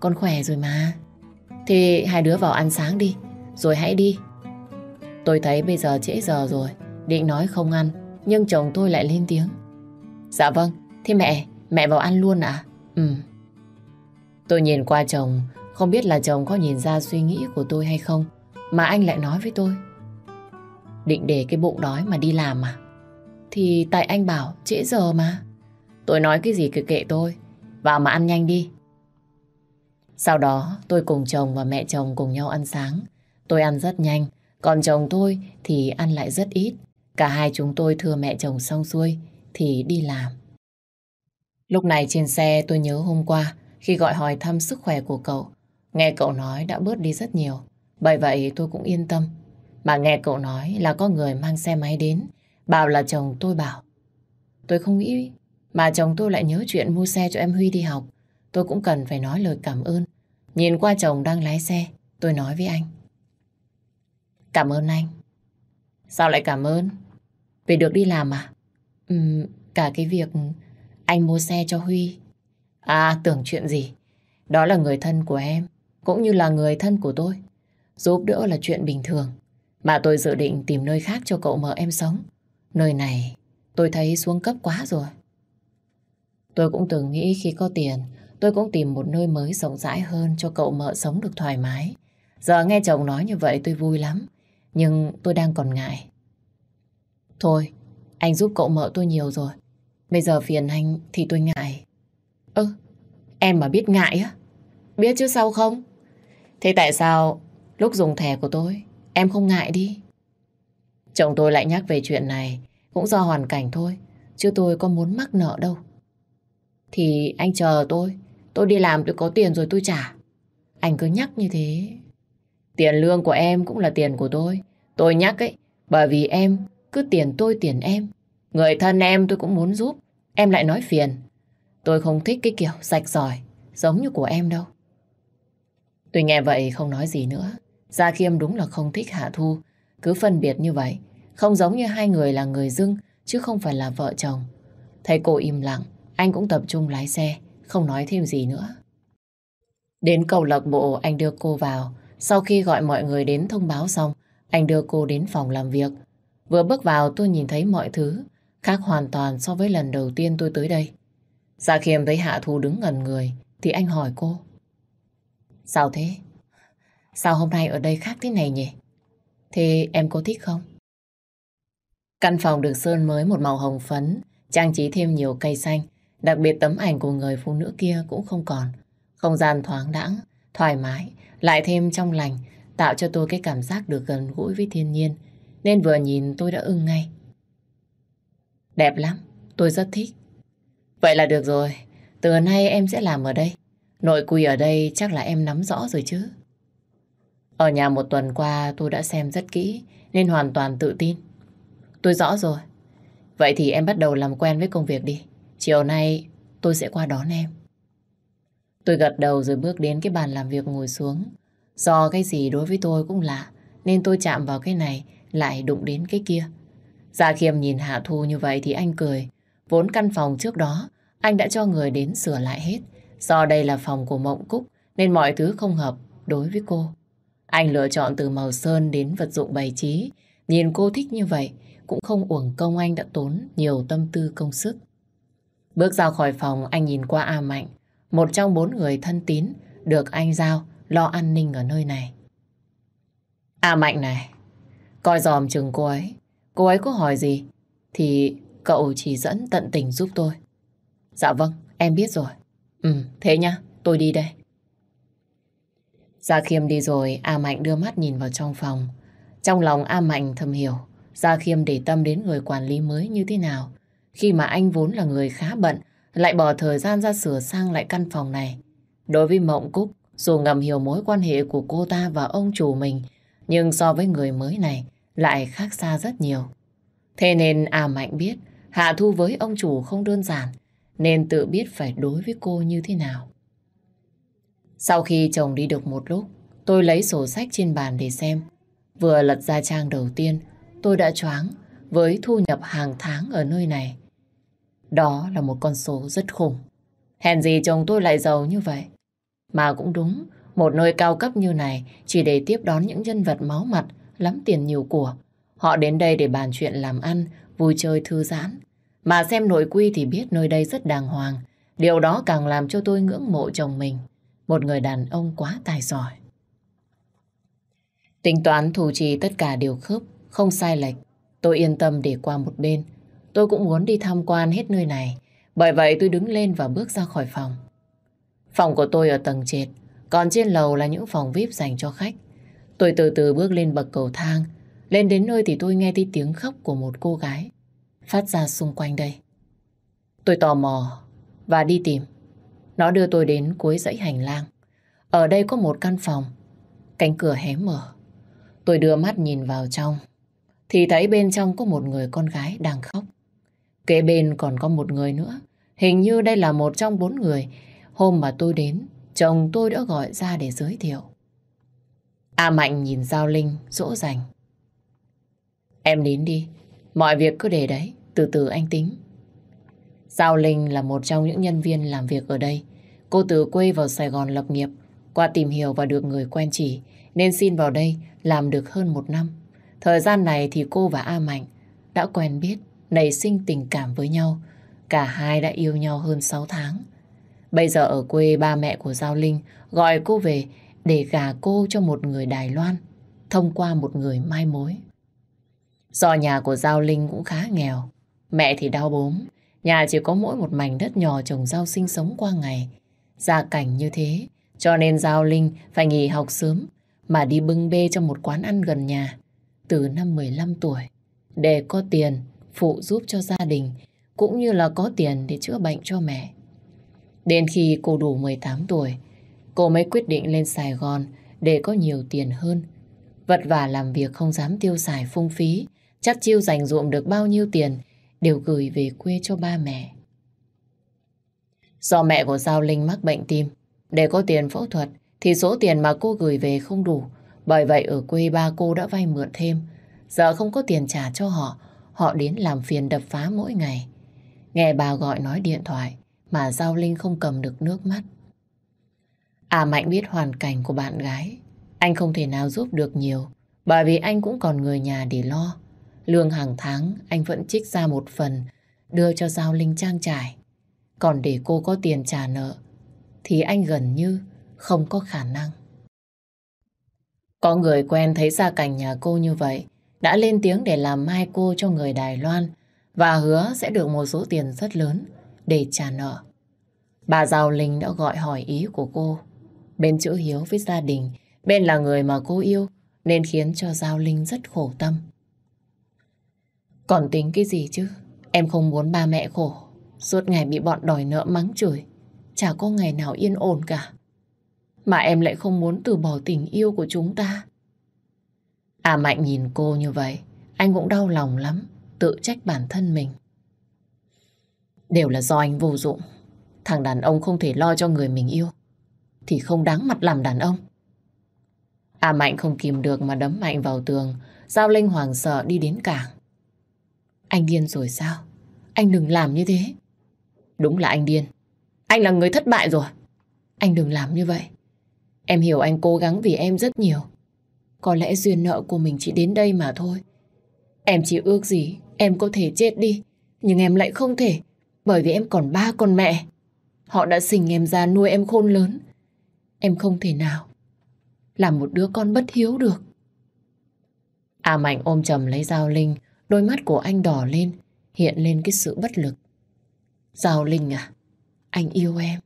Con khỏe rồi mà. Thì hai đứa vào ăn sáng đi, rồi hãy đi. Tôi thấy bây giờ trễ giờ rồi, định nói không ăn, nhưng chồng tôi lại lên tiếng. Dạ vâng, thế mẹ, mẹ vào ăn luôn ạ? À? Ừ. Tôi nhìn qua chồng, không biết là chồng có nhìn ra suy nghĩ của tôi hay không, mà anh lại nói với tôi. Định để cái bụng đói mà đi làm à? Thì tại anh bảo trễ giờ mà. Tôi nói cái gì cứ kệ tôi. vào mà ăn nhanh đi. Sau đó tôi cùng chồng và mẹ chồng cùng nhau ăn sáng. Tôi ăn rất nhanh, còn chồng tôi thì ăn lại rất ít. Cả hai chúng tôi thưa mẹ chồng xong xuôi thì đi làm. Lúc này trên xe tôi nhớ hôm qua khi gọi hỏi thăm sức khỏe của cậu. Nghe cậu nói đã bớt đi rất nhiều. Bởi vậy tôi cũng yên tâm. Mà nghe cậu nói là có người mang xe máy đến. Bảo là chồng tôi bảo. Tôi không nghĩ mà chồng tôi lại nhớ chuyện mua xe cho em Huy đi học. Tôi cũng cần phải nói lời cảm ơn. Nhìn qua chồng đang lái xe, tôi nói với anh. Cảm ơn anh. Sao lại cảm ơn? Vì được đi làm à? Ừm, cả cái việc anh mua xe cho Huy. À, tưởng chuyện gì? Đó là người thân của em, cũng như là người thân của tôi. Giúp đỡ là chuyện bình thường. Mà tôi dự định tìm nơi khác cho cậu mợ em sống. Nơi này tôi thấy xuống cấp quá rồi. Tôi cũng từng nghĩ khi có tiền, tôi cũng tìm một nơi mới rộng rãi hơn cho cậu mợ sống được thoải mái. Giờ nghe chồng nói như vậy tôi vui lắm, nhưng tôi đang còn ngại. Thôi, anh giúp cậu mợ tôi nhiều rồi. Bây giờ phiền anh thì tôi ngại. Ơ, em mà biết ngại á? Biết chứ sao không? Thế tại sao lúc dùng thẻ của tôi em không ngại đi? Chồng tôi lại nhắc về chuyện này cũng do hoàn cảnh thôi. Chứ tôi có muốn mắc nợ đâu. Thì anh chờ tôi. Tôi đi làm tôi có tiền rồi tôi trả. Anh cứ nhắc như thế. Tiền lương của em cũng là tiền của tôi. Tôi nhắc ấy, bởi vì em cứ tiền tôi tiền em. Người thân em tôi cũng muốn giúp. Em lại nói phiền. Tôi không thích cái kiểu sạch giỏi, giống như của em đâu. Tôi nghe vậy không nói gì nữa. Gia Khiêm đúng là không thích Hạ Thu. Cứ phân biệt như vậy. Không giống như hai người là người dưng, chứ không phải là vợ chồng. Thấy cô im lặng, anh cũng tập trung lái xe, không nói thêm gì nữa. Đến cầu lạc bộ, anh đưa cô vào. Sau khi gọi mọi người đến thông báo xong, anh đưa cô đến phòng làm việc. Vừa bước vào tôi nhìn thấy mọi thứ khác hoàn toàn so với lần đầu tiên tôi tới đây. Dạ khiêm thấy Hạ Thu đứng ngần người thì anh hỏi cô. Sao thế? Sao hôm nay ở đây khác thế này nhỉ? Thế em có thích không? Căn phòng được sơn mới một màu hồng phấn, trang trí thêm nhiều cây xanh. Đặc biệt tấm ảnh của người phụ nữ kia cũng không còn. Không gian thoáng đãng, thoải mái, lại thêm trong lành, tạo cho tôi cái cảm giác được gần gũi với thiên nhiên. Nên vừa nhìn tôi đã ưng ngay. Đẹp lắm, tôi rất thích. Vậy là được rồi, từ nay em sẽ làm ở đây. Nội quy ở đây chắc là em nắm rõ rồi chứ. Ở nhà một tuần qua tôi đã xem rất kỹ nên hoàn toàn tự tin. Tôi rõ rồi. Vậy thì em bắt đầu làm quen với công việc đi. Chiều nay tôi sẽ qua đón em. Tôi gật đầu rồi bước đến cái bàn làm việc ngồi xuống. Do cái gì đối với tôi cũng lạ nên tôi chạm vào cái này lại đụng đến cái kia. Gia Khiêm nhìn Hạ Thu như vậy thì anh cười. Vốn căn phòng trước đó anh đã cho người đến sửa lại hết. Do đây là phòng của Mộng Cúc nên mọi thứ không hợp đối với cô. Anh lựa chọn từ màu sơn đến vật dụng bày trí. Nhìn cô thích như vậy cũng không uổng công anh đã tốn nhiều tâm tư công sức. Bước ra khỏi phòng anh nhìn qua A Mạnh, một trong bốn người thân tín được anh giao lo an ninh ở nơi này. A Mạnh này, coi dòm chừng cô ấy. Cô ấy có hỏi gì thì cậu chỉ dẫn tận tình giúp tôi. Dạ vâng, em biết rồi. Ừ, thế nhá, tôi đi đây. Gia Khiêm đi rồi, A Mạnh đưa mắt nhìn vào trong phòng. Trong lòng A Mạnh thầm hiểu, Gia Khiêm để tâm đến người quản lý mới như thế nào. Khi mà anh vốn là người khá bận, lại bỏ thời gian ra sửa sang lại căn phòng này. Đối với Mộng Cúc, dù ngầm hiểu mối quan hệ của cô ta và ông chủ mình, nhưng so với người mới này lại khác xa rất nhiều. Thế nên A Mạnh biết Hạ Thu với ông chủ không đơn giản, nên tự biết phải đối với cô như thế nào. Sau khi chồng đi được một lúc, tôi lấy sổ sách trên bàn để xem. Vừa lật ra trang đầu tiên, tôi đã choáng với thu nhập hàng tháng ở nơi này. Đó là một con số rất khủng. Hèn gì chồng tôi lại giàu như vậy. Mà cũng đúng, một nơi cao cấp như này chỉ để tiếp đón những nhân vật máu mặt, lắm tiền nhiều của. Họ đến đây để bàn chuyện làm ăn, vui chơi thư giãn. Mà xem nội quy thì biết nơi đây rất đàng hoàng. Điều đó càng làm cho tôi ngưỡng mộ chồng mình. Một người đàn ông quá tài giỏi. Tính toán thủ trì tất cả đều khớp, không sai lệch. Tôi yên tâm để qua một bên. Tôi cũng muốn đi tham quan hết nơi này. Bởi vậy tôi đứng lên và bước ra khỏi phòng. Phòng của tôi ở tầng trệt, còn trên lầu là những phòng VIP dành cho khách. Tôi từ từ bước lên bậc cầu thang. Lên đến nơi thì tôi nghe thấy tiếng khóc của một cô gái phát ra xung quanh đây. Tôi tò mò và đi tìm. Nó đưa tôi đến cuối dãy hành lang. Ở đây có một căn phòng. Cánh cửa hé mở. Tôi đưa mắt nhìn vào trong. Thì thấy bên trong có một người con gái đang khóc. Kế bên còn có một người nữa. Hình như đây là một trong bốn người. Hôm mà tôi đến, chồng tôi đã gọi ra để giới thiệu. A Mạnh nhìn Giao Linh, dỗ dành. Em đến đi, mọi việc cứ để đấy, từ từ anh tính. Giao Linh là một trong những nhân viên làm việc ở đây. Cô từ quê vào Sài Gòn lập nghiệp, qua tìm hiểu và được người quen chỉ, nên xin vào đây làm được hơn một năm. Thời gian này thì cô và A Mạnh đã quen biết, nảy sinh tình cảm với nhau. Cả hai đã yêu nhau hơn 6 tháng. Bây giờ ở quê ba mẹ của Giao Linh gọi cô về để gả cô cho một người Đài Loan thông qua một người mai mối. Do nhà của Giao Linh cũng khá nghèo, mẹ thì đau bốm, nhà chỉ có mỗi một mảnh đất nhỏ trồng rau sinh sống qua ngày. Gia cảnh như thế, cho nên Giao Linh phải nghỉ học sớm mà đi bưng bê trong một quán ăn gần nhà từ năm 15 tuổi để có tiền phụ giúp cho gia đình cũng như là có tiền để chữa bệnh cho mẹ. Đến khi cô đủ 18 tuổi, cô mới quyết định lên Sài Gòn để có nhiều tiền hơn. Vất vả làm việc không dám tiêu xài phung phí, chắc chiêu dành dụm được bao nhiêu tiền đều gửi về quê cho ba mẹ. Do mẹ của Giao Linh mắc bệnh tim, để có tiền phẫu thuật thì số tiền mà cô gửi về không đủ. Bởi vậy ở quê ba cô đã vay mượn thêm. Giờ không có tiền trả cho họ, họ đến làm phiền đập phá mỗi ngày. Nghe bà gọi nói điện thoại, mà Giao Linh không cầm được nước mắt. À Mạnh biết hoàn cảnh của bạn gái. Anh không thể nào giúp được nhiều, bởi vì anh cũng còn người nhà để lo. Lương hàng tháng anh vẫn trích ra một phần, đưa cho Giao Linh trang trải. Còn để cô có tiền trả nợ, thì anh gần như không có khả năng. Có người quen thấy gia cảnh nhà cô như vậy, đã lên tiếng để làm mai cô cho người Đài Loan và hứa sẽ được một số tiền rất lớn để trả nợ. Bà Giao Linh đã gọi hỏi ý của cô. Bên chữ hiếu với gia đình, bên là người mà cô yêu, nên khiến cho Giao Linh rất khổ tâm. Còn tính cái gì chứ? Em không muốn ba mẹ khổ. Suốt ngày bị bọn đòi nợ mắng chửi. Chả có ngày nào yên ổn cả. Mà em lại không muốn từ bỏ tình yêu của chúng ta. À Mạnh nhìn cô như vậy, anh cũng đau lòng lắm, tự trách bản thân mình. Đều là do anh vô dụng. Thằng đàn ông không thể lo cho người mình yêu. Thì không đáng mặt làm đàn ông. À Mạnh không kìm được mà đấm mạnh vào tường. Giao Linh hoàng sợ đi đến cảng. Anh điên rồi sao? Anh đừng làm như thế. Đúng là anh điên. Anh là người thất bại rồi. Anh đừng làm như vậy. Em hiểu anh cố gắng vì em rất nhiều. Có lẽ duyên nợ của mình chỉ đến đây mà thôi. Em chỉ ước gì em có thể chết đi. Nhưng em lại không thể. Bởi vì em còn ba con mẹ. Họ đã sinh em ra nuôi em khôn lớn. Em không thể nào làm một đứa con bất hiếu được. À Mạnh ôm chầm lấy Giao Linh, đôi mắt của anh đỏ lên, hiện lên cái sự bất lực. Giao Linh à, anh yêu em.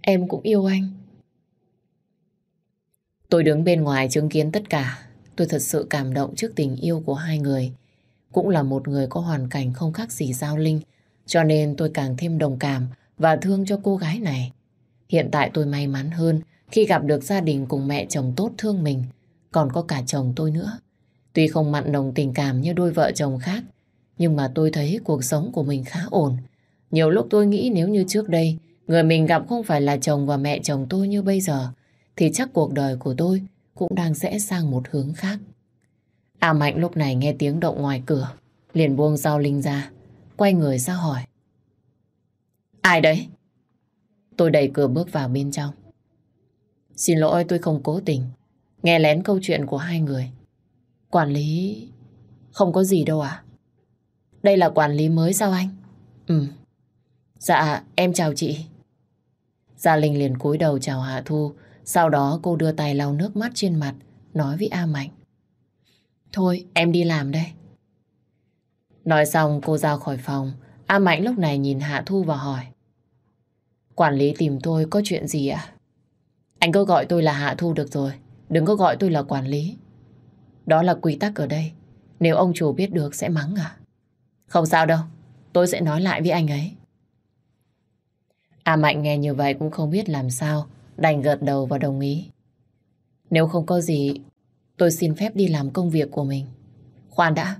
Em cũng yêu anh. Tôi đứng bên ngoài chứng kiến tất cả. Tôi thật sự cảm động trước tình yêu của hai người. Cũng là một người có hoàn cảnh không khác gì Giao Linh. Cho nên tôi càng thêm đồng cảm và thương cho cô gái này. Hiện tại tôi may mắn hơn khi gặp được gia đình cùng mẹ chồng tốt thương mình. Còn có cả chồng tôi nữa. Tuy không mặn nồng tình cảm như đôi vợ chồng khác, nhưng mà tôi thấy cuộc sống của mình khá ổn. Nhiều lúc tôi nghĩ nếu như trước đây, người mình gặp không phải là chồng và mẹ chồng tôi như bây giờ, thì chắc cuộc đời của tôi cũng đang rẽ sang một hướng khác. A Mạnh lúc này nghe tiếng động ngoài cửa, liền buông dao linh ra, quay người ra hỏi. Ai đấy? Tôi đẩy cửa bước vào bên trong. Xin lỗi tôi không cố tình, nghe lén câu chuyện của hai người. Quản lý... Không có gì đâu à? Đây là quản lý mới sao anh? Ừ. Dạ, em chào chị. Gia Linh liền cúi đầu chào Hạ Thu, sau đó cô đưa tay lau nước mắt trên mặt, nói với A Mạnh. Thôi, em đi làm đây. Nói xong cô ra khỏi phòng, A Mạnh lúc này nhìn Hạ Thu và hỏi. Quản lý tìm tôi có chuyện gì ạ? Anh cứ gọi tôi là Hạ Thu được rồi. Đừng có gọi tôi là quản lý. Đó là quy tắc ở đây. Nếu ông chủ biết được sẽ mắng à? Không sao đâu. Tôi sẽ nói lại với anh ấy. A Mạnh nghe như vậy cũng không biết làm sao. Đành gật đầu và đồng ý. Nếu không có gì, tôi xin phép đi làm công việc của mình. Khoan đã.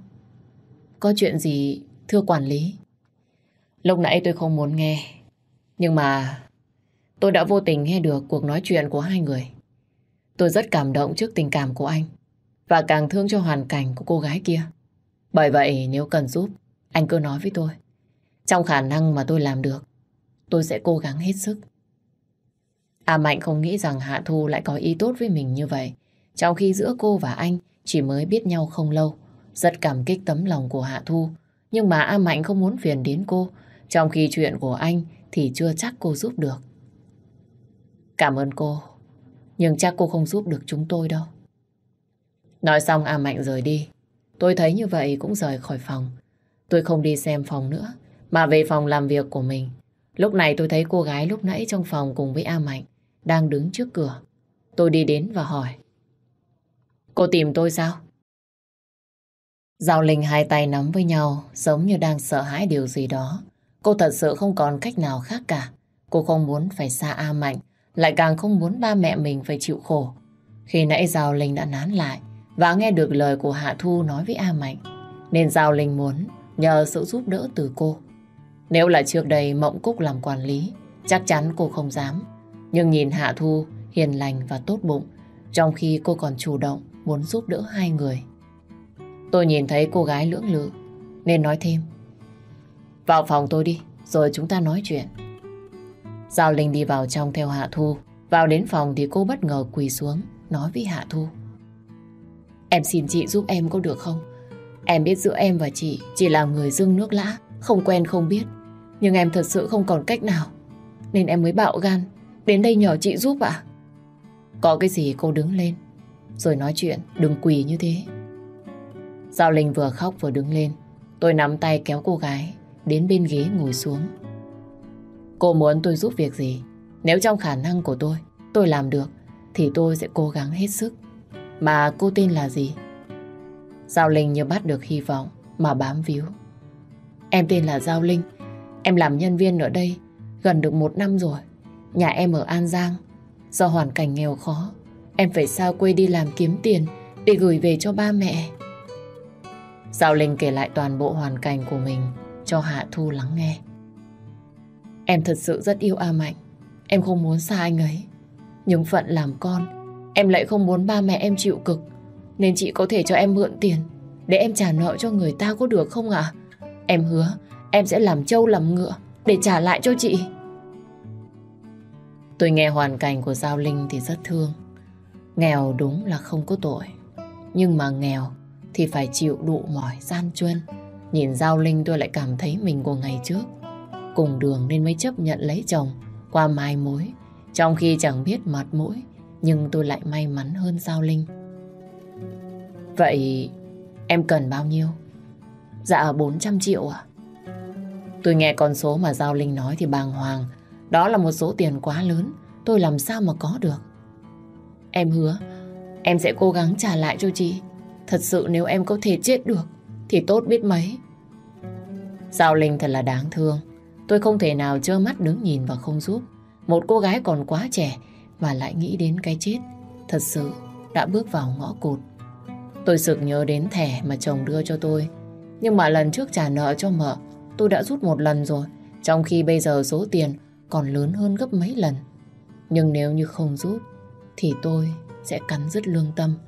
Có chuyện gì, thưa quản lý? Lúc nãy tôi không muốn nghe. Nhưng mà tôi đã vô tình nghe được cuộc nói chuyện của hai người. Tôi rất cảm động trước tình cảm của anh và càng thương cho hoàn cảnh của cô gái kia. Bởi vậy nếu cần giúp, anh cứ nói với tôi. Trong khả năng mà tôi làm được, tôi sẽ cố gắng hết sức. A Mạnh không nghĩ rằng Hạ Thu lại có ý tốt với mình như vậy. Trong khi giữa cô và anh chỉ mới biết nhau không lâu. Rất cảm kích tấm lòng của Hạ Thu. Nhưng mà A Mạnh không muốn phiền đến cô. Trong khi chuyện của anh thì chưa chắc cô giúp được. Cảm ơn cô. Nhưng chắc cô không giúp được chúng tôi đâu. Nói xong A Mạnh rời đi. Tôi thấy như vậy cũng rời khỏi phòng. Tôi không đi xem phòng nữa, mà về phòng làm việc của mình. Lúc này tôi thấy cô gái lúc nãy trong phòng cùng với A Mạnh đang đứng trước cửa. Tôi đi đến và hỏi. Cô tìm tôi sao? Giao Linh hai tay nắm với nhau giống như đang sợ hãi điều gì đó. Cô thật sự không còn cách nào khác cả. Cô không muốn phải xa A Mạnh, lại càng không muốn ba mẹ mình phải chịu khổ. Khi nãy Giao Linh đã nán lại và nghe được lời của Hạ Thu nói với A Mạnh, nên Giao Linh muốn nhờ sự giúp đỡ từ cô. Nếu là trước đây Mộng Cúc làm quản lý, chắc chắn cô không dám. Nhưng nhìn Hạ Thu hiền lành và tốt bụng, trong khi cô còn chủ động muốn giúp đỡ hai người. Tôi nhìn thấy cô gái lưỡng lự, nên nói thêm. Vào phòng tôi đi, rồi chúng ta nói chuyện. Giao Linh đi vào trong theo Hạ Thu. Vào đến phòng thì cô bất ngờ quỳ xuống, nói với Hạ Thu. Em xin chị giúp em có được không? Em biết giữa em và chị chỉ là người dưng nước lã, không quen không biết. Nhưng em thật sự không còn cách nào. Nên em mới bạo gan, đến đây nhờ chị giúp ạ. Có cái gì cô đứng lên, rồi nói chuyện, đừng quỳ như thế. Giao Linh vừa khóc vừa đứng lên. Tôi nắm tay kéo cô gái đến bên ghế ngồi xuống. Cô muốn tôi giúp việc gì? Nếu trong khả năng của tôi, tôi làm được, thì tôi sẽ cố gắng hết sức. Mà cô tên là gì? Giao Linh như bắt được hy vọng mà bám víu. Em tên là Giao Linh. Em làm nhân viên ở đây gần được một năm rồi. Nhà em ở An Giang. Do hoàn cảnh nghèo khó, em phải xa quê đi làm kiếm tiền để gửi về cho ba mẹ. Giao Linh kể lại toàn bộ hoàn cảnh của mình cho Hạ Thu lắng nghe. Em thật sự rất yêu A Mạnh. Em không muốn xa anh ấy. Nhưng phận làm con, em lại không muốn ba mẹ em chịu cực. Nên chị có thể cho em mượn tiền để em trả nợ cho người ta có được không ạ? Em hứa em sẽ làm trâu làm ngựa để trả lại cho chị. Tôi nghe hoàn cảnh của Giao Linh thì rất thương. Nghèo đúng là không có tội. Nhưng mà nghèo thì phải chịu đụ mỏi gian truân. Nhìn Giao Linh tôi lại cảm thấy mình của ngày trước. Cùng đường nên mới chấp nhận lấy chồng qua mai mối. Trong khi chẳng biết mặt mũi, nhưng tôi lại may mắn hơn Giao Linh. Vậy em cần bao nhiêu? Dạ 400 triệu à? Tôi nghe con số mà Giao Linh nói thì bàng hoàng. Đó là một số tiền quá lớn. Tôi làm sao mà có được? Em hứa, em sẽ cố gắng trả lại cho chị. Thật sự nếu em có thể chết được, thì tốt biết mấy. Giao Linh thật là đáng thương. Tôi không thể nào trơ mắt đứng nhìn và không giúp. Một cô gái còn quá trẻ mà lại nghĩ đến cái chết. Thật sự đã bước vào ngõ cụt. Tôi sực nhớ đến thẻ mà chồng đưa cho tôi. Nhưng mà lần trước trả nợ cho mợ, tôi đã rút một lần rồi. Trong khi bây giờ số tiền còn lớn hơn gấp mấy lần. Nhưng nếu như không rút, thì tôi sẽ cắn dứt lương tâm.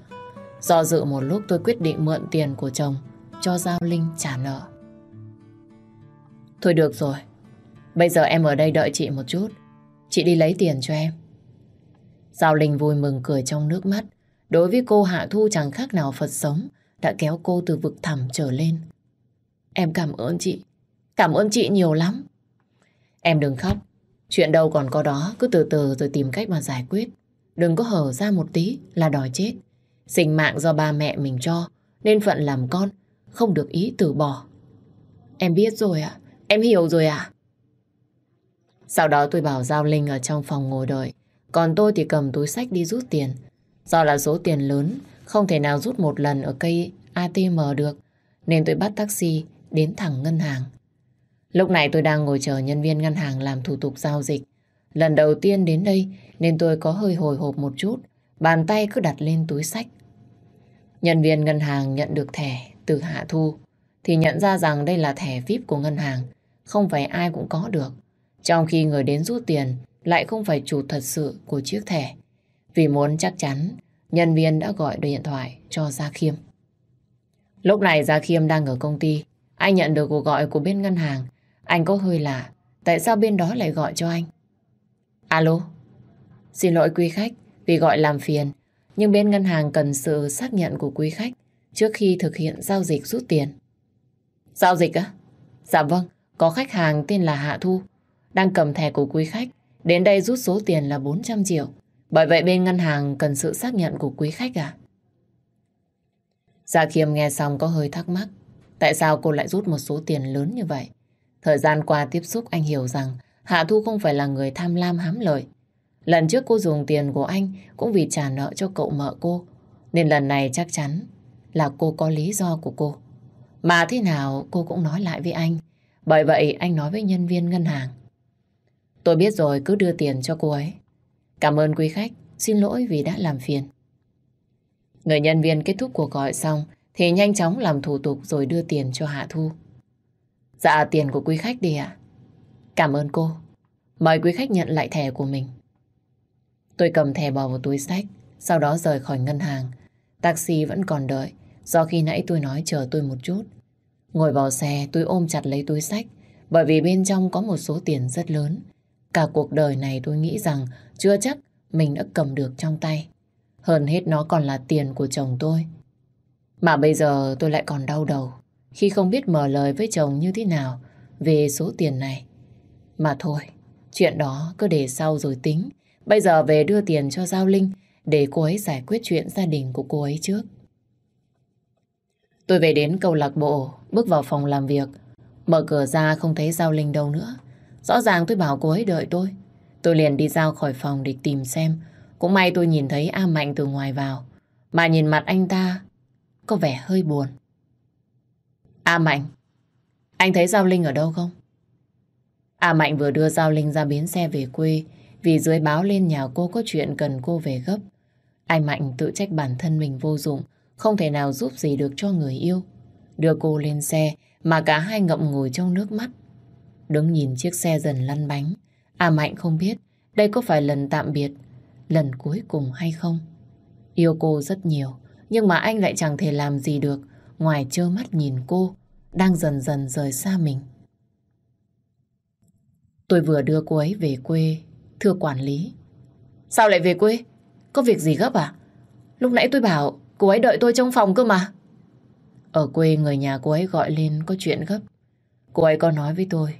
Do dự một lúc tôi quyết định mượn tiền của chồng cho Giao Linh trả nợ. Thôi được rồi, bây giờ em ở đây đợi chị một chút. Chị đi lấy tiền cho em. Giao Linh vui mừng cười trong nước mắt. Đối với cô Hạ Thu chẳng khác nào Phật sống đã kéo cô từ vực thẳm trở lên. Em cảm ơn chị. Cảm ơn chị nhiều lắm. Em đừng khóc. Chuyện đâu còn có đó, cứ từ từ rồi tìm cách mà giải quyết. Đừng có hở ra một tí là đòi chết. Sinh mạng do ba mẹ mình cho, nên phận làm con, không được ý từ bỏ. Em biết rồi ạ, em hiểu rồi ạ. Sau đó tôi bảo Giao Linh ở trong phòng ngồi đợi. Còn tôi thì cầm túi sách đi rút tiền. Do là số tiền lớn, không thể nào rút một lần ở cây ATM được. Nên tôi bắt taxi đến thẳng ngân hàng. Lúc này tôi đang ngồi chờ nhân viên ngân hàng làm thủ tục giao dịch. Lần đầu tiên đến đây nên tôi có hơi hồi hộp một chút. Bàn tay cứ đặt lên túi sách. Nhân viên ngân hàng nhận được thẻ từ Hạ Thu thì nhận ra rằng đây là thẻ VIP của ngân hàng. Không phải ai cũng có được. Trong khi người đến rút tiền lại không phải chủ thật sự của chiếc thẻ. Vì muốn chắc chắn, nhân viên đã gọi điện thoại cho Gia Khiêm. Lúc này Gia Khiêm đang ở công ty. Anh nhận được cuộc gọi của bên ngân hàng. Anh có hơi lạ. Tại sao bên đó lại gọi cho anh? Alo? Xin lỗi quý khách vì gọi làm phiền. Nhưng bên ngân hàng cần sự xác nhận của quý khách trước khi thực hiện giao dịch rút tiền. Giao dịch á? Dạ vâng, có khách hàng tên là Hạ Thu đang cầm thẻ của quý khách đến đây rút số tiền là 400 triệu. Bởi vậy bên ngân hàng cần sự xác nhận của quý khách à? Dạ Khiêm nghe xong có hơi thắc mắc. Tại sao cô lại rút một số tiền lớn như vậy? Thời gian qua tiếp xúc anh hiểu rằng Hạ Thu không phải là người tham lam hám lợi. Lần trước cô dùng tiền của anh cũng vì trả nợ cho cậu mợ cô. Nên lần này chắc chắn là cô có lý do của cô. Mà thế nào cô cũng nói lại với anh. Bởi vậy anh nói với nhân viên ngân hàng. Tôi biết rồi cứ đưa tiền cho cô ấy. Cảm ơn quý khách, xin lỗi vì đã làm phiền. Người nhân viên kết thúc cuộc gọi xong thì nhanh chóng làm thủ tục rồi đưa tiền cho Hạ Thu. Dạ tiền của quý khách đi ạ. Cảm ơn cô. Mời quý khách nhận lại thẻ của mình. Tôi cầm thẻ bỏ vào túi sách, sau đó rời khỏi ngân hàng. Taxi vẫn còn đợi, do khi nãy tôi nói chờ tôi một chút. Ngồi vào xe, tôi ôm chặt lấy túi sách, bởi vì bên trong có một số tiền rất lớn. Cả cuộc đời này tôi nghĩ rằng chưa chắc mình đã cầm được trong tay. Hơn hết nó còn là tiền của chồng tôi. Mà bây giờ tôi lại còn đau đầu khi không biết mở lời với chồng như thế nào về số tiền này. Mà thôi, chuyện đó cứ để sau rồi tính. Bây giờ về đưa tiền cho Giao Linh để cô ấy giải quyết chuyện gia đình của cô ấy trước. Tôi về đến câu lạc bộ, bước vào phòng làm việc. Mở cửa ra không thấy Giao Linh đâu nữa. Rõ ràng tôi bảo cô ấy đợi tôi. Tôi liền đi ra khỏi phòng để tìm xem. Cũng may tôi nhìn thấy A Mạnh từ ngoài vào. Mà nhìn mặt anh ta có vẻ hơi buồn. A Mạnh, anh thấy Giao Linh ở đâu không? A Mạnh vừa đưa Giao Linh ra bến xe về quê vì dưới báo lên nhà cô có chuyện cần cô về gấp. Anh Mạnh tự trách bản thân mình vô dụng, không thể nào giúp gì được cho người yêu. Đưa cô lên xe mà cả hai ngậm ngùi trong nước mắt. Đứng nhìn chiếc xe dần lăn bánh. A Mạnh không biết đây có phải lần tạm biệt, lần cuối cùng hay không. Yêu cô rất nhiều, nhưng mà anh lại chẳng thể làm gì được ngoài trơ mắt nhìn cô đang dần dần rời xa mình. Tôi vừa đưa cô ấy về quê, thưa quản lý. Sao lại về quê? Có việc gì gấp à? Lúc nãy tôi bảo cô ấy đợi tôi trong phòng cơ mà. Ở quê người nhà cô ấy gọi lên có chuyện gấp. Cô ấy có nói với tôi,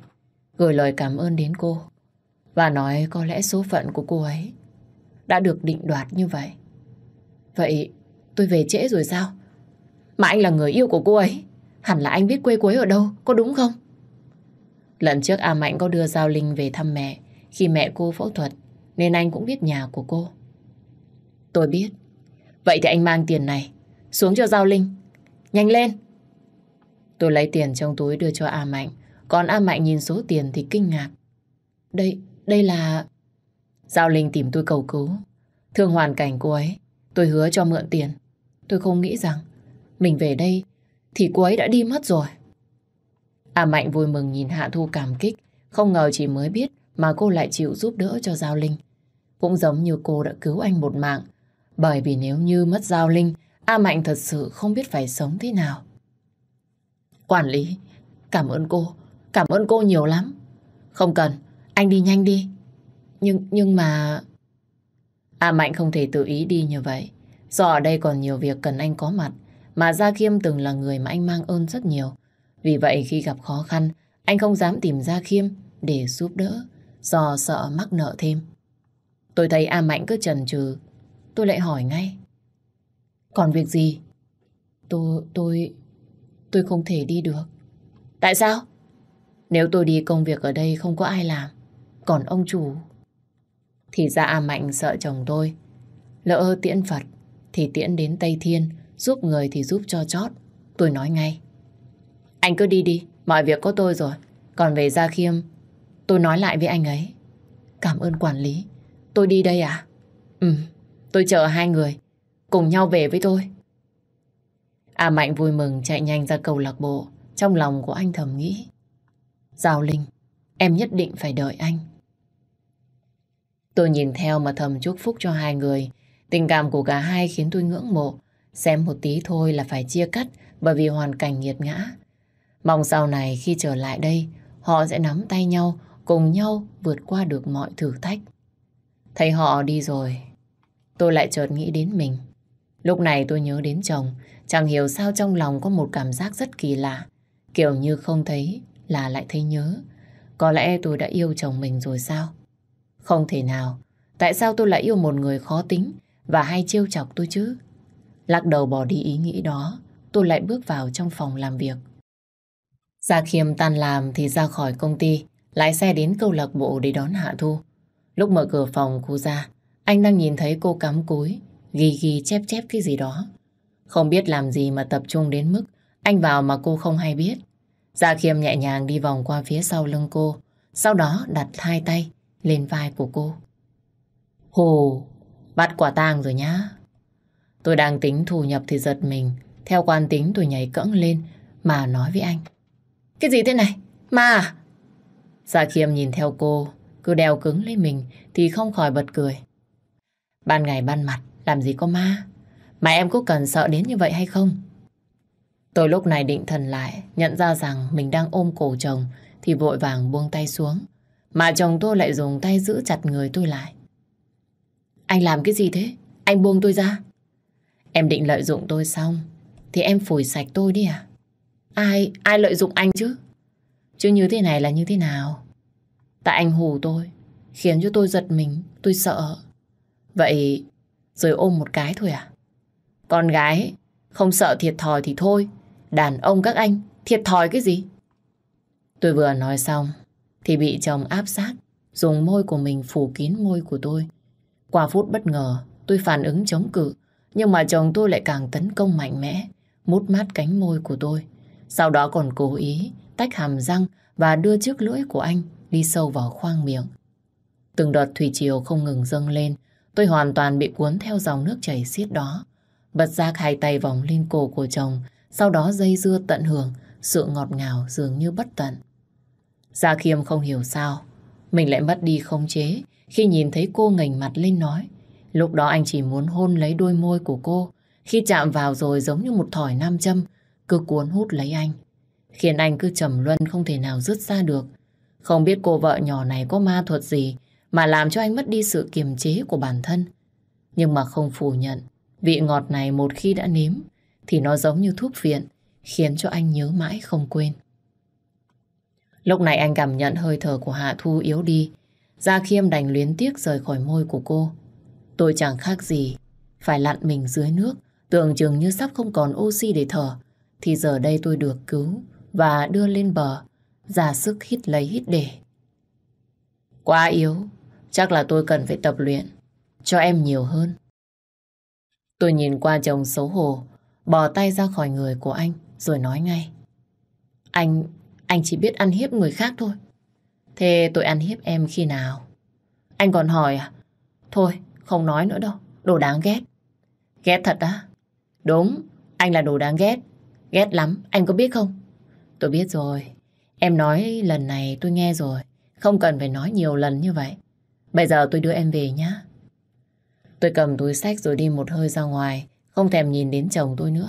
gửi lời cảm ơn đến cô. Và nói có lẽ số phận của cô ấy đã được định đoạt như vậy. Vậy tôi về trễ rồi sao? Mà anh là người yêu của cô ấy. Hẳn là anh biết quê cô ấy ở đâu, có đúng không? Lần trước A Mạnh có đưa Giao Linh về thăm mẹ khi mẹ cô phẫu thuật, nên anh cũng biết nhà của cô. Tôi biết. Vậy thì anh mang tiền này xuống cho Giao Linh. Nhanh lên! Tôi lấy tiền trong túi đưa cho A Mạnh, còn A Mạnh nhìn số tiền thì kinh ngạc. Đây, đây là... Giao Linh tìm tôi cầu cứu. Thương hoàn cảnh cô ấy, tôi hứa cho mượn tiền. Tôi không nghĩ rằng mình về đây thì cô ấy đã đi mất rồi. À Mạnh vui mừng nhìn Hạ Thu cảm kích, không ngờ chỉ mới biết mà cô lại chịu giúp đỡ cho Giao Linh. Cũng giống như cô đã cứu anh một mạng, bởi vì nếu như mất Giao Linh, A Mạnh thật sự không biết phải sống thế nào. Quản lý, cảm ơn cô, cảm ơn cô nhiều lắm. Không cần, anh đi nhanh đi. Nhưng, nhưng mà... A Mạnh không thể tự ý đi như vậy. Do ở đây còn nhiều việc cần anh có mặt. Mà Gia Khiêm từng là người mà anh mang ơn rất nhiều. Vì vậy khi gặp khó khăn, anh không dám tìm Gia Khiêm để giúp đỡ, do sợ mắc nợ thêm. Tôi thấy A Mạnh cứ chần chừ, tôi lại hỏi ngay. Còn việc gì? Tôi, tôi, tôi không thể đi được. Tại sao? Nếu tôi đi công việc ở đây không có ai làm, Còn ông chủ... Thì ra A Mạnh sợ chồng tôi. Lỡ tiễn Phật thì tiễn đến Tây Thiên, giúp người thì giúp cho chót. Tôi nói ngay. Anh cứ đi đi, mọi việc có tôi rồi. Còn về Gia Khiêm, tôi nói lại với anh ấy. Cảm ơn quản lý. Tôi đi đây à? Ừ, tôi chờ hai người. Cùng nhau về với tôi. A Mạnh vui mừng chạy nhanh ra cầu lạc bộ. Trong lòng của anh thầm nghĩ. Giao Linh, em nhất định phải đợi anh. Tôi nhìn theo mà thầm chúc phúc cho hai người. Tình cảm của cả hai khiến tôi ngưỡng mộ. Xem một tí thôi là phải chia cắt bởi vì hoàn cảnh nghiệt ngã. Mong sau này khi trở lại đây, họ sẽ nắm tay nhau, cùng nhau vượt qua được mọi thử thách. Thấy họ đi rồi, tôi lại chợt nghĩ đến mình. Lúc này tôi nhớ đến chồng, chẳng hiểu sao trong lòng có một cảm giác rất kỳ lạ. Kiểu như không thấy là lại thấy nhớ. Có lẽ tôi đã yêu chồng mình rồi sao? Không thể nào. Tại sao tôi lại yêu một người khó tính và hay trêu chọc tôi chứ? Lắc đầu bỏ đi ý nghĩ đó, tôi lại bước vào trong phòng làm việc. Gia Khiêm tan làm thì ra khỏi công ty, lái xe đến câu lạc bộ để đón Hạ Thu. Lúc mở cửa phòng cô ra, anh đang nhìn thấy cô cắm cúi, ghi ghi chép chép cái gì đó. Không biết làm gì mà tập trung đến mức anh vào mà cô không hay biết. Gia Khiêm nhẹ nhàng đi vòng qua phía sau lưng cô, sau đó đặt hai tay lên vai của cô. Hồ, bắt quả tang rồi nhá. Tôi đang tính thu nhập thì giật mình. Theo quan tính tôi nhảy cẫng lên mà nói với anh. Cái gì thế này? Ma à? Gia Khiêm nhìn theo cô, cứ đeo cứng lấy mình thì không khỏi bật cười. Ban ngày ban mặt, làm gì có ma? Mà em có cần sợ đến như vậy hay không? Tôi lúc này định thần lại, nhận ra rằng mình đang ôm cổ chồng thì vội vàng buông tay xuống. Mà chồng tôi lại dùng tay giữ chặt người tôi lại. Anh làm cái gì thế? Anh buông tôi ra. Em định lợi dụng tôi xong thì em phủi sạch tôi đi à? Ai, ai lợi dụng anh chứ? Chứ như thế này là như thế nào? Tại anh hù tôi, khiến cho tôi giật mình, tôi sợ. Vậy rồi ôm một cái thôi à? Con gái không sợ thiệt thòi thì thôi. Đàn ông các anh thiệt thòi cái gì? Tôi vừa nói xong thì bị chồng áp sát, dùng môi của mình phủ kín môi của tôi. Qua phút bất ngờ, tôi phản ứng chống cự, nhưng mà chồng tôi lại càng tấn công mạnh mẽ, mút mát cánh môi của tôi. Sau đó còn cố ý tách hàm răng và đưa chiếc lưỡi của anh đi sâu vào khoang miệng. Từng đợt thủy triều không ngừng dâng lên, tôi hoàn toàn bị cuốn theo dòng nước chảy xiết đó. Bật ra hai tay vòng lên cổ của chồng, sau đó dây dưa tận hưởng sự ngọt ngào dường như bất tận. Gia Khiêm không hiểu sao, mình lại mất đi không chế khi nhìn thấy cô ngẩng mặt lên nói. Lúc đó anh chỉ muốn hôn lấy đôi môi của cô, khi chạm vào rồi giống như một thỏi nam châm, cứ cuốn hút lấy anh. Khiến anh cứ trầm luân không thể nào dứt ra được. Không biết cô vợ nhỏ này có ma thuật gì mà làm cho anh mất đi sự kiềm chế của bản thân. Nhưng mà không phủ nhận, vị ngọt này một khi đã nếm thì nó giống như thuốc viện, khiến cho anh nhớ mãi không quên. Lúc này anh cảm nhận hơi thở của Hạ Thu yếu đi. Gia Khiêm đành luyến tiếc rời khỏi môi của cô. Tôi chẳng khác gì, phải lặn mình dưới nước, tưởng chừng như sắp không còn oxy để thở. Thì giờ đây tôi được cứu và đưa lên bờ, ra sức hít lấy hít để. Quá yếu, chắc là tôi cần phải tập luyện, cho em nhiều hơn. Tôi nhìn qua chồng xấu hổ, bỏ tay ra khỏi người của anh, rồi nói ngay. Anh, anh chỉ biết ăn hiếp người khác thôi. Thế tôi ăn hiếp em khi nào? Anh còn hỏi à? Thôi, không nói nữa đâu. Đồ đáng ghét. Ghét thật á? Đúng, anh là đồ đáng ghét. Ghét lắm, anh có biết không? Tôi biết rồi. Em nói lần này tôi nghe rồi. Không cần phải nói nhiều lần như vậy. Bây giờ tôi đưa em về nhá. Tôi cầm túi sách rồi đi một hơi ra ngoài. Không thèm nhìn đến chồng tôi nữa.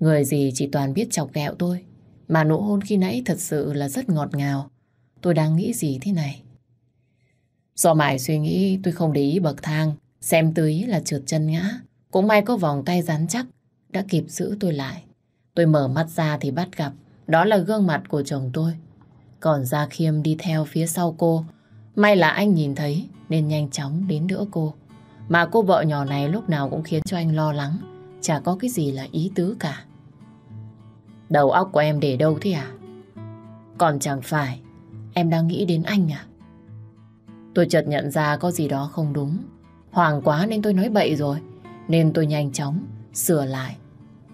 Người gì chỉ toàn biết chọc ghẹo tôi. Mà nụ hôn khi nãy thật sự là rất ngọt ngào. Tôi đang nghĩ gì thế này? Do mãi suy nghĩ, tôi không để ý bậc thang. Xem tư ý là trượt chân ngã. Cũng may có vòng tay rắn chắc. Đã kịp giữ tôi lại. Tôi mở mắt ra thì bắt gặp. Đó là gương mặt của chồng tôi. Còn Gia Khiêm đi theo phía sau cô. May là anh nhìn thấy nên nhanh chóng đến đỡ cô. Mà cô vợ nhỏ này lúc nào cũng khiến cho anh lo lắng. Chả có cái gì là ý tứ cả. Đầu óc của em để đâu thế à? Còn chẳng phải, em đang nghĩ đến anh à? Tôi chợt nhận ra có gì đó không đúng. Hoàng quá nên tôi nói bậy rồi. Nên tôi nhanh chóng sửa lại.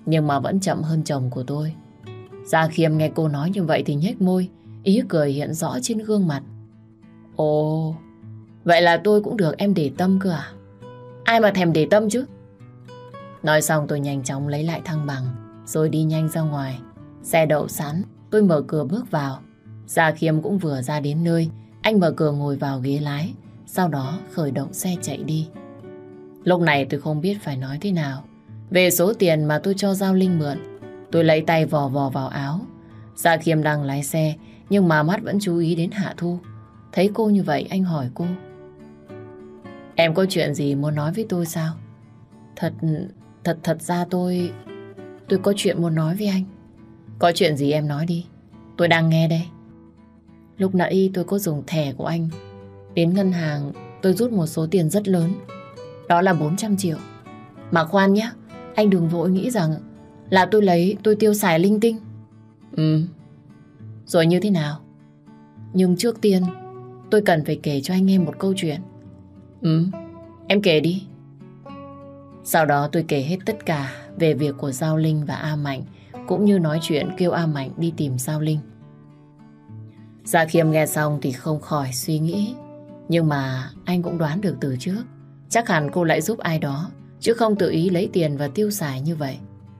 Nhưng mà vẫn chậm hơn chồng của tôi. Gia Khiêm nghe cô nói như vậy thì nhếch môi. Ý cười hiện rõ trên gương mặt. Ồ, vậy là tôi cũng được em để tâm cơ à? Ai mà thèm để tâm chứ? Nói xong tôi nhanh chóng lấy lại thăng bằng, rồi đi nhanh ra ngoài. Xe đậu sẵn, tôi mở cửa bước vào. Gia Khiêm cũng vừa ra đến nơi, anh mở cửa ngồi vào ghế lái, sau đó khởi động xe chạy đi. Lúc này tôi không biết phải nói thế nào. Về số tiền mà tôi cho Giao Linh mượn, tôi lấy tay vò vò vào áo. Gia Khiêm đang lái xe, nhưng mà mắt vẫn chú ý đến Hạ Thu. Thấy cô như vậy, anh hỏi cô. Em có chuyện gì muốn nói với tôi sao? Thật, thật, thật ra tôi... Tôi có chuyện muốn nói với anh. Có chuyện gì em nói đi. Tôi đang nghe đây. Lúc nãy tôi có dùng thẻ của anh. Đến ngân hàng tôi rút một số tiền rất lớn. Đó là 400 triệu. Mà khoan nhé, anh đừng vội nghĩ rằng là tôi lấy tôi tiêu xài linh tinh. Ừ. Rồi như thế nào? Nhưng trước tiên tôi cần phải kể cho anh nghe một câu chuyện. Ừ, em kể đi. Sau đó tôi kể hết tất cả về việc của Giao Linh và A Mạnh, cũng như nói chuyện kêu A Mạnh đi tìm Giao Linh gia Khiêm nghe xong thì không khỏi suy nghĩ, nhưng mà anh cũng đoán được từ trước. Chắc hẳn cô lại giúp ai đó, chứ không tự ý lấy tiền và tiêu xài như vậy.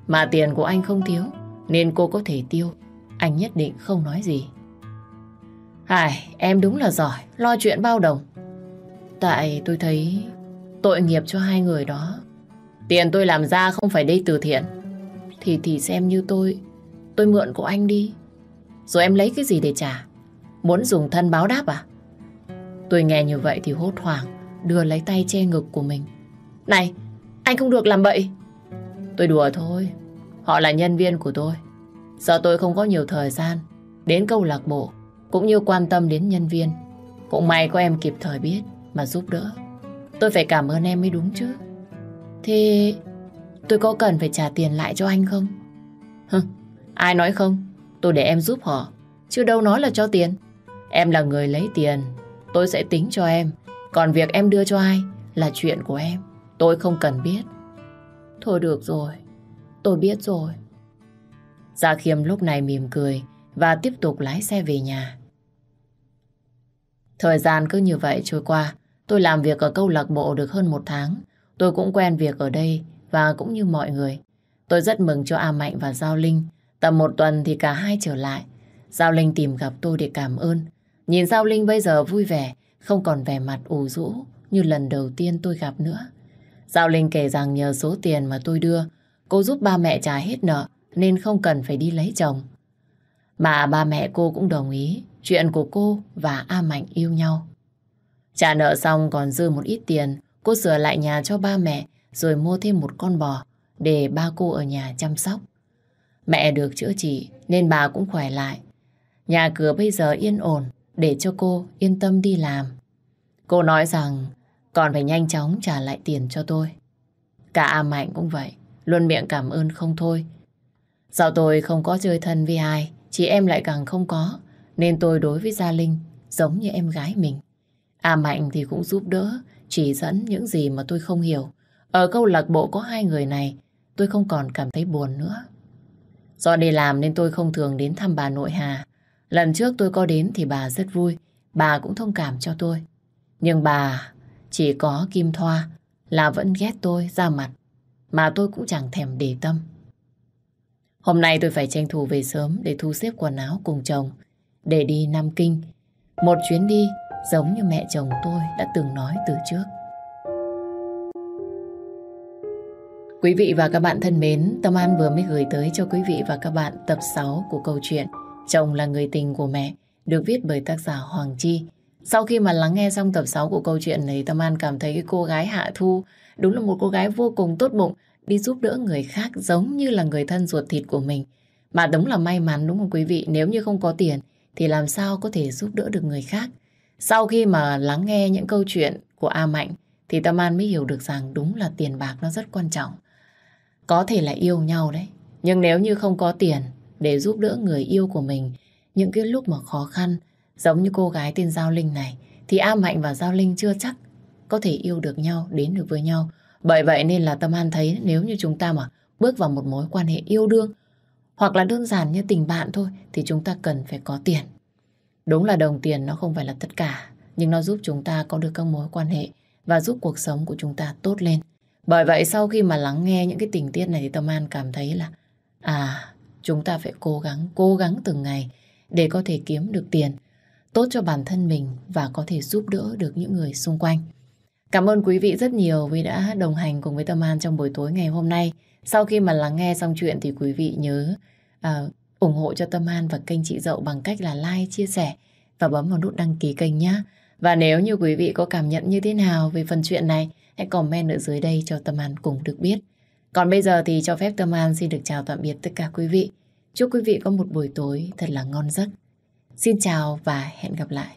Mà tiền của anh không thiếu, nên cô có thể tiêu. Anh nhất định không nói gì. Hải, em đúng là giỏi, lo chuyện bao đồng. Tại tôi thấy tội nghiệp cho hai người đó. Tiền tôi làm ra không phải đi từ thiện. Thì thì xem như tôi, tôi mượn của anh đi. Rồi em lấy cái gì để trả? Muốn dùng thân báo đáp à? Tôi nghe như vậy thì hốt hoảng, đưa lấy tay che ngực của mình. Này, anh không được làm bậy. Tôi đùa thôi, họ là nhân viên của tôi. Giờ tôi không có nhiều thời gian đến câu lạc bộ, cũng như quan tâm đến nhân viên. Cũng may có em kịp thời biết mà giúp đỡ. Tôi phải cảm ơn em mới đúng chứ. Thế tôi có cần phải trả tiền lại cho anh không? Hừ, ai nói không? Tôi để em giúp họ. Chứ đâu nói là cho tiền. Em là người lấy tiền. Tôi sẽ tính cho em. Còn việc em đưa cho ai là chuyện của em. Tôi không cần biết. Thôi được rồi. Tôi biết rồi. Gia Khiêm lúc này mỉm cười và tiếp tục lái xe về nhà. Thời gian cứ như vậy trôi qua. Tôi làm việc ở câu lạc bộ được hơn một tháng. Tôi cũng quen việc ở đây và cũng như mọi người. Tôi rất mừng cho A Mạnh và Giao Linh. Tầm một tuần thì cả hai trở lại. Giao Linh tìm gặp tôi để cảm ơn. Nhìn Giao Linh bây giờ vui vẻ, không còn vẻ mặt ủ rũ như lần đầu tiên tôi gặp nữa. Giao Linh kể rằng nhờ số tiền mà tôi đưa, cô giúp ba mẹ trả hết nợ nên không cần phải đi lấy chồng. Mà ba mẹ cô cũng đồng ý chuyện của cô và A Mạnh yêu nhau. Trả nợ xong còn dư một ít tiền, cô sửa lại nhà cho ba mẹ rồi mua thêm một con bò để ba cô ở nhà chăm sóc. Mẹ được chữa trị nên bà cũng khỏe lại. Nhà cửa bây giờ yên ổn để cho cô yên tâm đi làm. Cô nói rằng còn phải nhanh chóng trả lại tiền cho tôi. Cả A Mạnh cũng vậy, luôn miệng cảm ơn không thôi. Dạo tôi không có chơi thân với ai, chị em lại càng không có, nên tôi đối với Gia Linh giống như em gái mình. A Mạnh thì cũng giúp đỡ, chỉ dẫn những gì mà tôi không hiểu. Ở câu lạc bộ có hai người này, tôi không còn cảm thấy buồn nữa. Do đi làm nên tôi không thường đến thăm bà nội Hà. Lần trước tôi có đến thì bà rất vui, bà cũng thông cảm cho tôi. Nhưng bà chỉ có Kim Thoa là vẫn ghét tôi ra mặt, mà tôi cũng chẳng thèm để tâm. Hôm nay tôi phải tranh thủ về sớm để thu xếp quần áo cùng chồng, để đi Nam Kinh. Một chuyến đi giống như mẹ chồng tôi đã từng nói từ trước. Quý vị và các bạn thân mến, Tâm An vừa mới gửi tới cho quý vị và các bạn tập 6 của câu chuyện Chồng là người tình của mẹ, được viết bởi tác giả Hoàng Chi. Sau khi mà lắng nghe xong tập 6 của câu chuyện này, Tâm An cảm thấy cái cô gái Hạ Thu đúng là một cô gái vô cùng tốt bụng, đi giúp đỡ người khác giống như là người thân ruột thịt của mình. Mà đúng là may mắn đúng không quý vị, nếu như không có tiền thì làm sao có thể giúp đỡ được người khác. Sau khi mà lắng nghe những câu chuyện của A Mạnh thì Tâm An mới hiểu được rằng đúng là tiền bạc nó rất quan trọng. Có thể là yêu nhau đấy, nhưng nếu như không có tiền để giúp đỡ người yêu của mình những cái lúc mà khó khăn giống như cô gái tên Giao Linh này thì A Mạnh và Giao Linh chưa chắc có thể yêu được nhau, đến được với nhau. Bởi vậy nên là Tâm An thấy nếu như chúng ta mà bước vào một mối quan hệ yêu đương hoặc là đơn giản như tình bạn thôi thì chúng ta cần phải có tiền. Đúng là đồng tiền nó không phải là tất cả nhưng nó giúp chúng ta có được các mối quan hệ và giúp cuộc sống của chúng ta tốt lên. Bởi vậy sau khi mà lắng nghe những cái tình tiết này thì Tâm An cảm thấy là à, chúng ta phải cố gắng, cố gắng từng ngày để có thể kiếm được tiền tốt cho bản thân mình và có thể giúp đỡ được những người xung quanh. Cảm ơn quý vị rất nhiều vì đã đồng hành cùng với Tâm An trong buổi tối ngày hôm nay. Sau khi mà lắng nghe xong chuyện thì quý vị nhớ à, ủng hộ cho Tâm An và kênh chị Dậu bằng cách là like, chia sẻ và bấm vào nút đăng ký kênh nhé. Và nếu như quý vị có cảm nhận như thế nào về phần chuyện này, hãy comment ở dưới đây cho Tâm An cùng được biết. Còn bây giờ thì cho phép Tâm An xin được chào tạm biệt tất cả quý vị. Chúc quý vị có một buổi tối thật là ngon giấc. Xin chào và hẹn gặp lại.